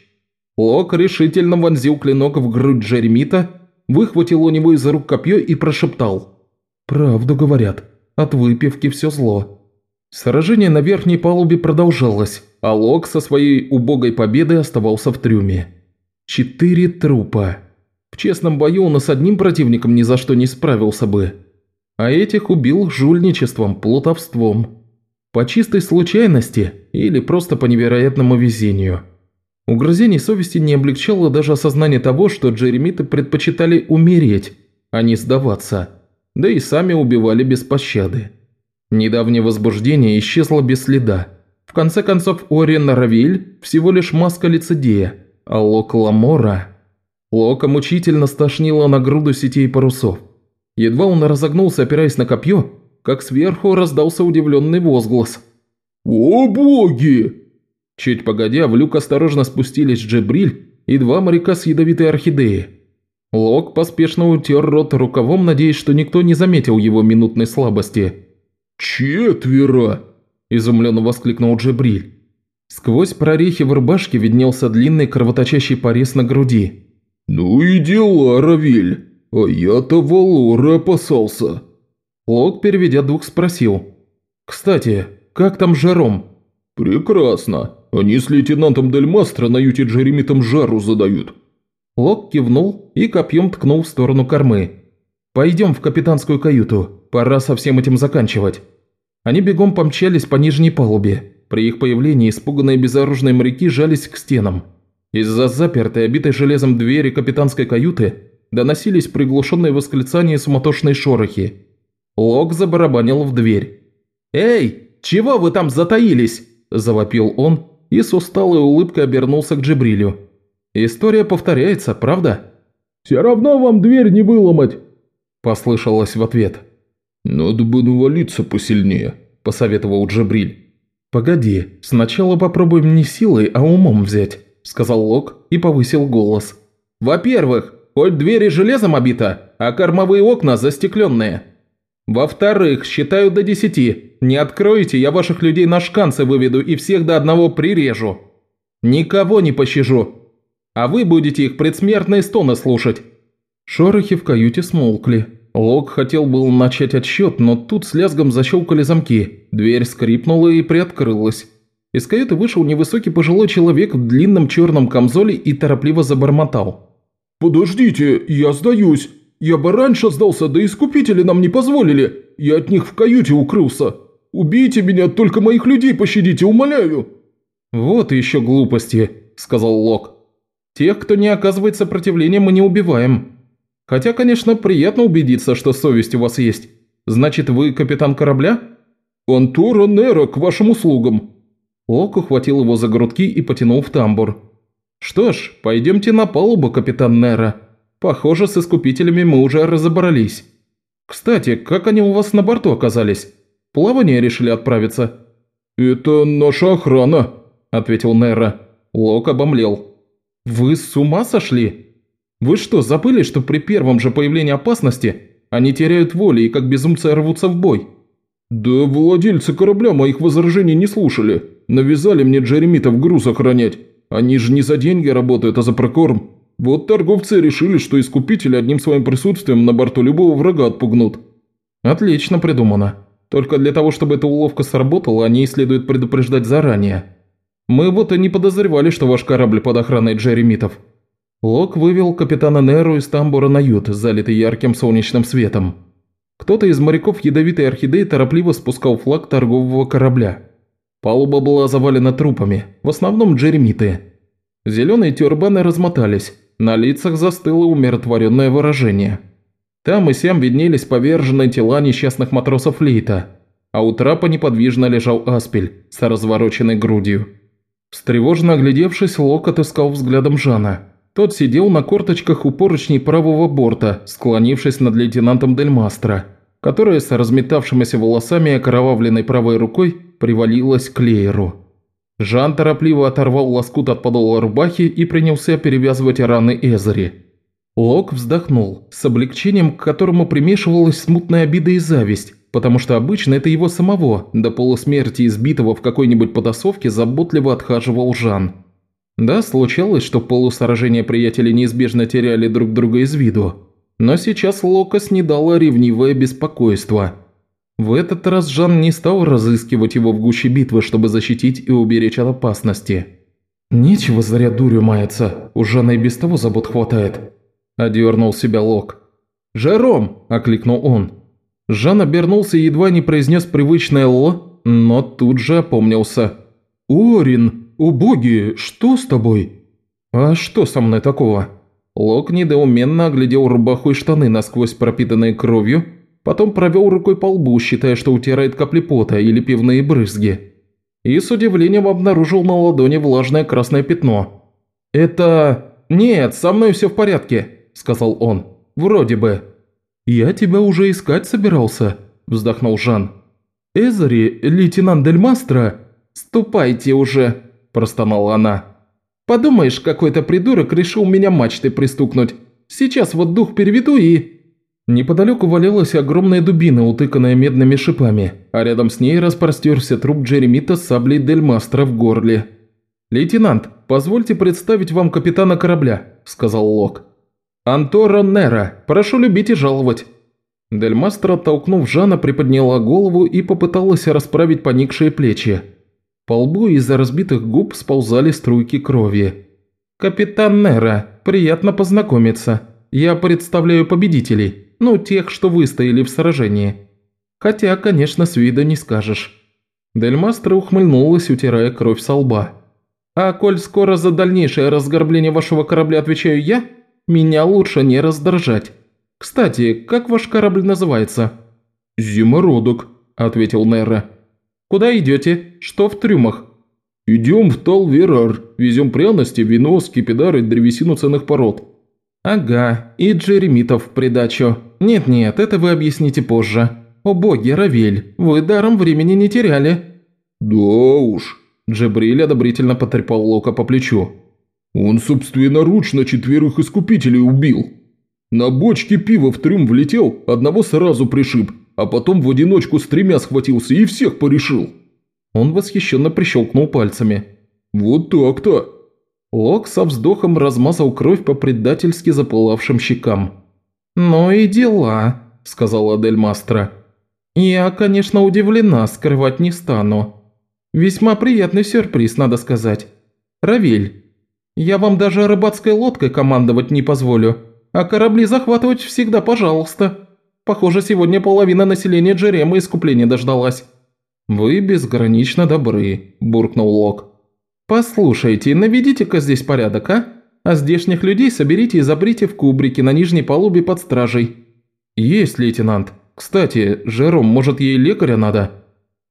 Лок решительно вонзил клинок в грудь Джеремита, выхватил у него из рук копье и прошептал. «Правду говорят, от выпивки все зло». Сражение на верхней палубе продолжалось а Лок со своей убогой победой оставался в трюме. Четыре трупа. В честном бою он и с одним противником ни за что не справился бы. А этих убил жульничеством, плутовством. По чистой случайности или просто по невероятному везению. Угрызений совести не облегчало даже осознание того, что джеремиты предпочитали умереть, а не сдаваться. Да и сами убивали без пощады. Недавнее возбуждение исчезло без следа. В конце концов, Ориен Равиль всего лишь маска лицедея, а Лок Ламора... Лока мучительно стошнило на груду сетей парусов. Едва он разогнулся, опираясь на копье, как сверху раздался удивленный возглас. «О боги!» Чуть погодя, в люк осторожно спустились Джебриль и два моряка с ядовитой орхидеей. Лок поспешно утер рот рукавом, надеясь, что никто не заметил его минутной слабости. «Четверо!» изумленно воскликнул Джебриль. Сквозь прорехи в рубашке виднелся длинный кровоточащий порез на груди. «Ну и дела, Равиль, а я-то Валора опасался». Лок, переведя дух, спросил. «Кстати, как там Жером?» «Прекрасно. Они с лейтенантом Дель Мастро на юте Джеремитом жару задают». Лок кивнул и копьем ткнул в сторону кормы. «Пойдем в капитанскую каюту. Пора со всем этим заканчивать». Они бегом помчались по нижней палубе. При их появлении испуганные безоружные моряки жались к стенам. Из-за запертой, обитой железом двери капитанской каюты доносились приглушенные восклицания и суматошные шорохи. Лок забарабанил в дверь. «Эй, чего вы там затаились?» – завопил он и с усталой улыбкой обернулся к Джибрилю. «История повторяется, правда?» «Все равно вам дверь не выломать!» – послышалось в ответ. «Надо бы навалиться посильнее», – посоветовал Джабриль. «Погоди, сначала попробуем не силой, а умом взять», – сказал Лок и повысил голос. «Во-первых, хоть двери железом обита, а кормовые окна застекленные. Во-вторых, считаю до десяти. Не откроете, я ваших людей на шканцы выведу и всех до одного прирежу. Никого не пощажу. А вы будете их предсмертные стоны слушать». Шорохи в каюте смолкли. Лок хотел был начать отсчет, но тут с лязгом защелкали замки. Дверь скрипнула и приоткрылась. Из каюты вышел невысокий пожилой человек в длинном черном камзоле и торопливо забормотал. «Подождите, я сдаюсь. Я бы раньше сдался, да искупители нам не позволили. Я от них в каюте укрылся. Убейте меня, только моих людей пощадите, умоляю». «Вот еще глупости», – сказал Лок. «Тех, кто не оказывает сопротивления, мы не убиваем. Хотя, конечно, приятно убедиться, что совесть у вас есть. Значит, вы капитан корабля?» «Антора Нера к вашим услугам!» Лок ухватил его за грудки и потянул в тамбур. «Что ж, пойдемте на палубу, капитан Нера. Похоже, с искупителями мы уже разобрались. Кстати, как они у вас на борту оказались? Плавание решили отправиться?» «Это наша охрана», – ответил Нера. Лок обомлел. «Вы с ума сошли? Вы что, забыли, что при первом же появлении опасности они теряют волю и как безумцы рвутся в бой?» «Да владельцы корабля моих возражений не слушали. Навязали мне Джеремита в груз охранять. Они же не за деньги работают, а за прокорм. Вот торговцы решили, что искупители одним своим присутствием на борту любого врага отпугнут». «Отлично придумано. Только для того, чтобы эта уловка сработала, они следует предупреждать заранее. Мы вот и не подозревали, что ваш корабль под охраной Джеремитов». Лок вывел капитана Неру из тамбура на ют, залитый ярким солнечным светом. Кто-то из моряков ядовитой орхидеи торопливо спускал флаг торгового корабля. Палуба была завалена трупами, в основном джеремиты. Зеленые тюрбаны размотались, на лицах застыло умиротворенное выражение. Там и сям виднелись поверженные тела несчастных матросов Лейта, а у трапа неподвижно лежал Аспель с развороченной грудью. Встревоженно оглядевшись, Лок отыскал взглядом Жана. Тот сидел на корточках у поручней правого борта, склонившись над лейтенантом Дельмастро, которая с разметавшимися волосами и окровавленной правой рукой привалилась к Лейеру. Жан торопливо оторвал лоскут от подола рубахи и принялся перевязывать раны Эзери. Лок вздохнул, с облегчением, к которому примешивалась смутная обида и зависть, потому что обычно это его самого, до полусмерти избитого в какой-нибудь потасовке, заботливо отхаживал Жан. Да, случалось, что полусоражения приятели неизбежно теряли друг друга из виду. Но сейчас Лока снедало ревнивое беспокойство. В этот раз Жан не стал разыскивать его в гуще битвы, чтобы защитить и уберечь от опасности. «Нечего зря дурью маяться, у Жана и без того забот хватает», – одернул себя Лок. «Жером!» – окликнул он. Жан обернулся и едва не произнес привычное «л», но тут же опомнился. «Орин!» «О боги, что с тобой?» «А что со мной такого?» Лок недоуменно оглядел рубаху и штаны, насквозь пропитанные кровью, потом провел рукой по лбу, считая, что утирает капли пота или пивные брызги. И с удивлением обнаружил на ладони влажное красное пятно. «Это... Нет, со мной все в порядке», – сказал он. «Вроде бы». «Я тебя уже искать собирался», – вздохнул Жан. «Эзери, лейтенант Дельмастро...» «Ступайте уже», – простонала она. «Подумаешь, какой-то придурок решил меня мачтой пристукнуть. Сейчас вот дух переведу и...» Неподалеку валялась огромная дубина, утыканная медными шипами, а рядом с ней распростерся труп Джеремита с саблей Дельмастра в горле. «Лейтенант, позвольте представить вам капитана корабля», – сказал Лок. «Анторо Нера, прошу любить и жаловать». Дельмастро, оттолкнув Жана, приподняла голову и попыталась расправить поникшие плечи. По лбу из-за разбитых губ сползали струйки крови. «Капитан Нера, приятно познакомиться. Я представляю победителей, ну, тех, что выстояли в сражении. Хотя, конечно, с вида не скажешь». Дельмастро ухмыльнулась, утирая кровь со лба. «А коль скоро за дальнейшее разграбление вашего корабля отвечаю я, меня лучше не раздражать. Кстати, как ваш корабль называется?» «Зимородок», – ответил Нера. «Куда идете? Что в трюмах?» «Идем в Талверар. Везем пряности, вино, скипидар и древесину ценных пород». «Ага, и джеремитов в придачу. Нет-нет, это вы объясните позже. О боги, Равель, вы даром времени не теряли». «Да уж», – Джебриль одобрительно потрепал Лока по плечу. «Он собственноручно четверых искупителей убил. На бочке пива в трюм влетел, одного сразу пришиб, а потом в одиночку с тремя схватился и всех порешил». Он восхищенно прищелкнул пальцами. «Вот так-то!» Лок со вздохом размазал кровь по предательски запылавшим щекам. «Ну и дела», – сказала Адель Мастро. «Я, конечно, удивлена, скрывать не стану. Весьма приятный сюрприз, надо сказать. Равиль, я вам даже рыбацкой лодкой командовать не позволю, а корабли захватывать всегда пожалуйста». Похоже, сегодня половина населения Джерема искупления дождалась». «Вы безгранично добры», – буркнул Лок. «Послушайте, наведите-ка здесь порядок, а? А здешних людей соберите и заприте в кубрике на нижней палубе под стражей». «Есть, лейтенант. Кстати, Жером, может, ей лекаря надо?»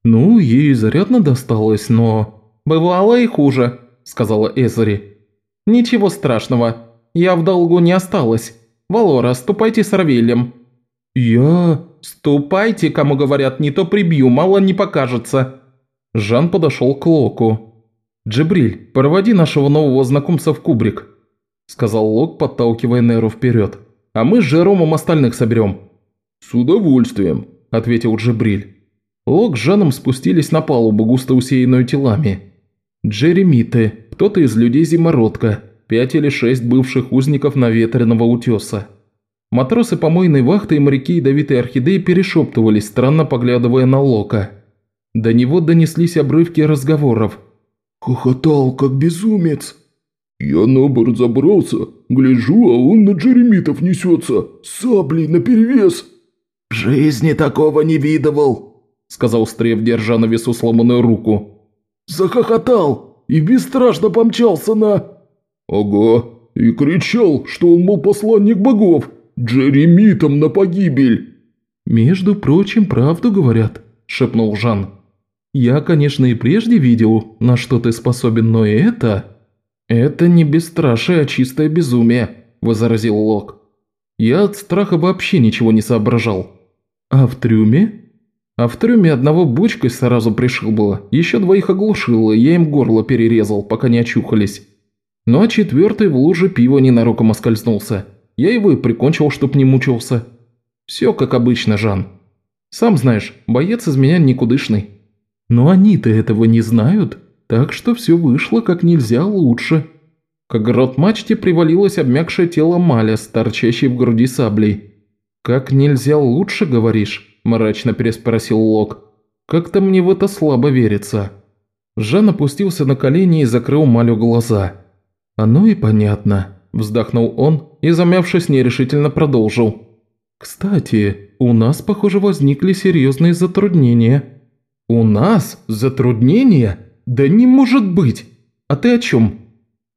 «Ну, ей зарядно досталось, но...» «Бывало и хуже», – сказала Эзери. «Ничего страшного. Я в долгу не осталась. Валора, ступайте с Равелем». «Я...» «Ступайте, кому говорят, не то прибью, мало не покажется». Жан подошел к Локу. «Джибриль, проводи нашего нового знакомца в кубрик», – сказал Лок, подталкивая Неру вперед. «А мы с Жеромом остальных соберем». «С удовольствием», – ответил Джибриль. Лок с Жаном спустились на палубу, густо усеянную телами. Джеремиты, кто-то из людей Зимородка, пять или шесть бывших узников наветренного утеса. Матросы помойной вахты и моряки ядовитой орхидеи перешептывались, странно поглядывая на Лока. До него донеслись обрывки разговоров. «Хохотал, как безумец!» «Я на борт забрался, гляжу, а он на Джеремитов несется, саблей наперевес!» «В жизни такого не видывал!» – сказал Стрев, держа на весу сломанную руку. «Захохотал и бесстрашно помчался на...» «Ага, и кричал, что он, мол, посланник богов, Джеремитом на погибель!» «Между прочим, правду говорят», – шепнул Жан. «Я, конечно, и прежде видел, на что ты способен, но это...» «Это не бесстрашие, а чистое безумие», – возразил Лок. «Я от страха вообще ничего не соображал. А в трюме?» «А в трюме одного бочкой сразу пришил было, еще двоих оглушило, я им горло перерезал, пока не очухались. Ну а четвертый в луже пива ненароком оскользнулся. Я его и прикончил, чтоб не мучился. Все как обычно, Жан. Сам знаешь, боец из меня никудышный». «Но они-то этого не знают, так что все вышло как нельзя лучше». К грот-мачте привалилось обмякшее тело Маля с торчащей в груди саблей. «Как нельзя лучше, говоришь?» – мрачно переспросил Лок. «Как-то мне в это слабо верится». Жан опустился на колени и закрыл Малю глаза. «Оно и понятно», – вздохнул он и, замявшись, нерешительно продолжил. «Кстати, у нас, похоже, возникли серьезные затруднения». «У нас? Затруднения? Да не может быть! А ты о чем?»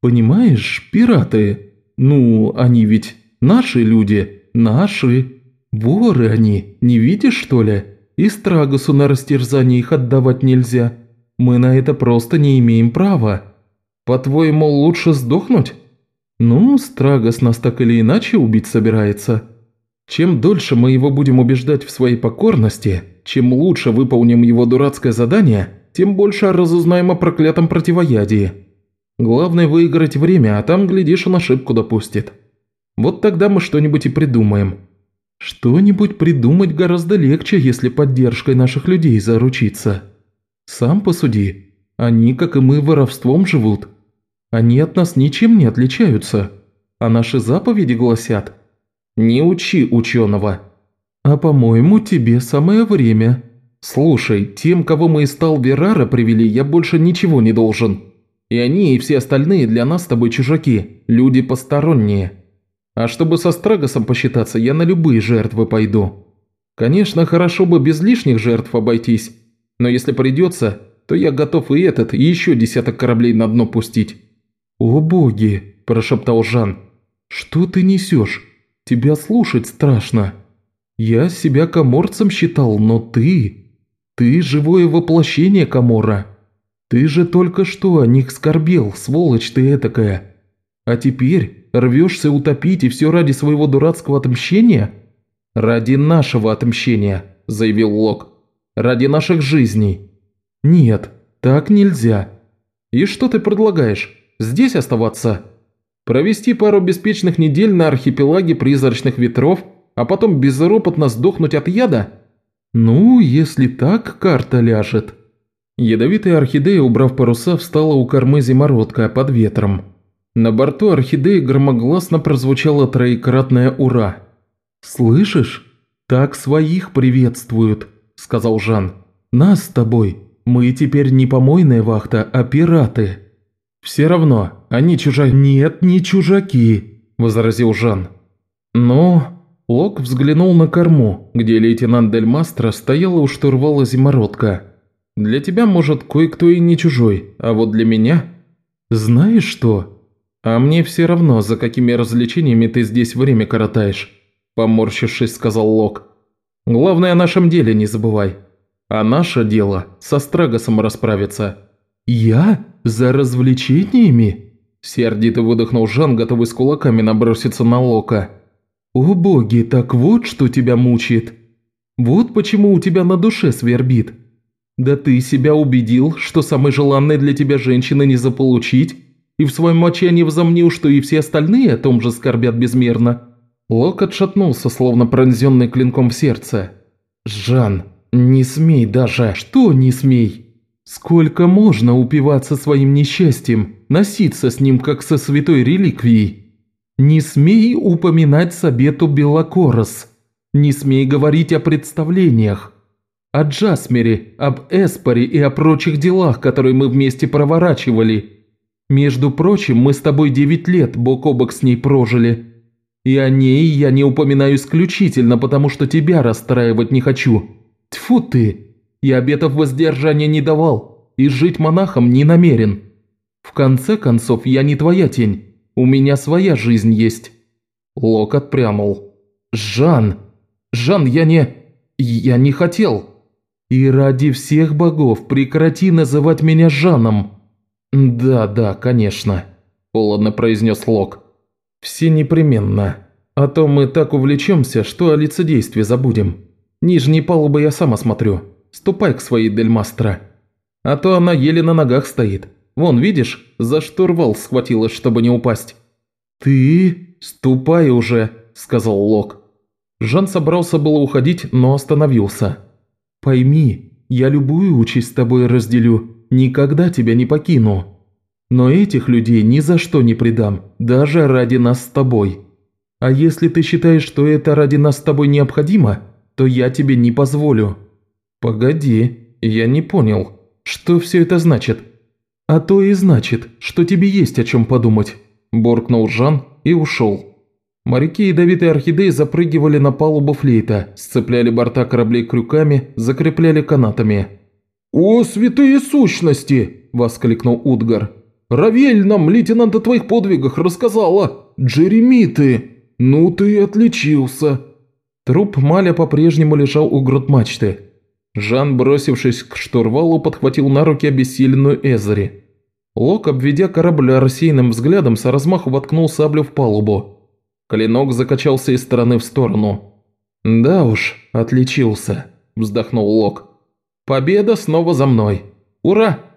«Понимаешь, пираты. Ну, они ведь наши люди, наши. Воры они, не видишь, что ли? И Страгосу на растерзание их отдавать нельзя. Мы на это просто не имеем права. По-твоему, лучше сдохнуть?» «Ну, Страгос нас так или иначе убить собирается. Чем дольше мы его будем убеждать в своей покорности, чем лучше выполним его дурацкое задание, тем больше разузнаем о проклятом противоядии. Главное выиграть время, а там, глядишь, он ошибку допустит. Вот тогда мы что-нибудь и придумаем. Что-нибудь придумать гораздо легче, если поддержкой наших людей заручиться. Сам посуди, они, как и мы, воровством живут. Они от нас ничем не отличаются, а наши заповеди гласят «Не учи ученого». «А по-моему, тебе самое время. Слушай, тем, кого мы из Талверара привели, я больше ничего не должен. И они, и все остальные для нас с тобой чужаки, люди посторонние. А чтобы со Страгосом посчитаться, я на любые жертвы пойду. Конечно, хорошо бы без лишних жертв обойтись, но если придется, то я готов и этот, и еще десяток кораблей на дно пустить». «О боги!» – прошептал Жан. «Что ты несешь? Тебя слушать страшно». Я себя коморцем считал, но ты... Ты живое воплощение комора. Ты же только что о них скорбел, сволочь ты этакая. А теперь рвешься утопить и все ради своего дурацкого отмщения? Ради нашего отмщения, заявил Лок. Ради наших жизней. Нет, так нельзя. И что ты предлагаешь? Здесь оставаться? Провести пару беспечных недель на архипелаге призрачных ветров – а потом безропотно сдохнуть от яда? Ну, если так, карта ляжет. Ядовитая орхидея, убрав паруса, встала у кормы зимородка под ветром. На борту орхидеи громогласно прозвучало троекратное «Ура!». «Слышишь? Так своих приветствуют», – сказал Жан. «Нас с тобой. Мы теперь не помойная вахта, а пираты». «Все равно, они чужаки». «Нет, не чужаки», – возразил Жан. «Ну, Лок взглянул на корму, где лейтенант Дель Мастро стояла у штурвала зимородка. «Для тебя, может, кое-кто и не чужой, а вот для меня...» «Знаешь что? А мне все равно, за какими развлечениями ты здесь время коротаешь», – поморщившись, сказал Лок. Главное, о нашем деле не забывай. А наше дело со Страгосом расправиться». «Я? За развлечениями?» Сердито выдохнул Жан, готовый с кулаками наброситься на Лока. «О боги, так вот что тебя мучает. Вот почему у тебя на душе свербит. Да ты себя убедил, что самой желанной для тебя женщины не заполучить, и в своем отчаянии возомнил, что и все остальные о том же скорбят безмерно». Лок отшатнулся, словно пронзенный клинком в сердце. «Жан, не смей даже, что не смей? Сколько можно упиваться своим несчастьем, носиться с ним, как со святой реликвией? Не смей упоминать Сабету Белокорос, не смей говорить о представлениях, о Джасмере, об Эспоре и о прочих делах, которые мы вместе проворачивали. Между прочим, мы с тобой девять лет бок о бок с ней прожили». И о ней я не упоминаю исключительно, потому что тебя расстраивать не хочу. Тьфу ты! Я обетов воздержания не давал и жить монахом не намерен. В конце концов, я не твоя тень. У меня своя жизнь есть». Лок отпрянул. «Жан! Жан, я не... я не хотел!» «И ради всех богов прекрати называть меня Жаном!» «Да, да, конечно», – холодно произнес Лок. «Все непременно. А то мы так увлечемся, что о лицедействе забудем. Нижние палубы я сам осмотрю. Ступай к своей Дельмастро. А то она еле на ногах стоит. Вон, видишь, за штурвал схватилась, чтобы не упасть». «Ты? Ступай уже», – сказал Лок. Жан собрался было уходить, но остановился. «Пойми, я любую участь с тобой разделю, никогда тебя не покину». Но этих людей ни за что не предам, даже ради нас с тобой. А если ты считаешь, что это ради нас с тобой необходимо, то я тебе не позволю». «Погоди, я не понял. Что все это значит?» «А то и значит, что тебе есть о чем подумать», – боркнул Жан и ушел. Моряки ядовитые орхидеи запрыгивали на палубу флейта, сцепляли борта кораблей крюками, закрепляли канатами. «О, святые сущности!» – воскликнул Утгар. Равель нам, лейтенант, о твоих подвигах рассказала. Джереми ты. Ну ты отличился». Труп Маля по-прежнему лежал у грот мачты. Жан, бросившись к штурвалу, подхватил на руки обессиленную Эзери. Лок, обведя корабль рассеянным взглядом, со размаху воткнул саблю в палубу. Клинок закачался из стороны в сторону. «Да уж, отличился», – вздохнул Лок. «Победа снова за мной. Ура!»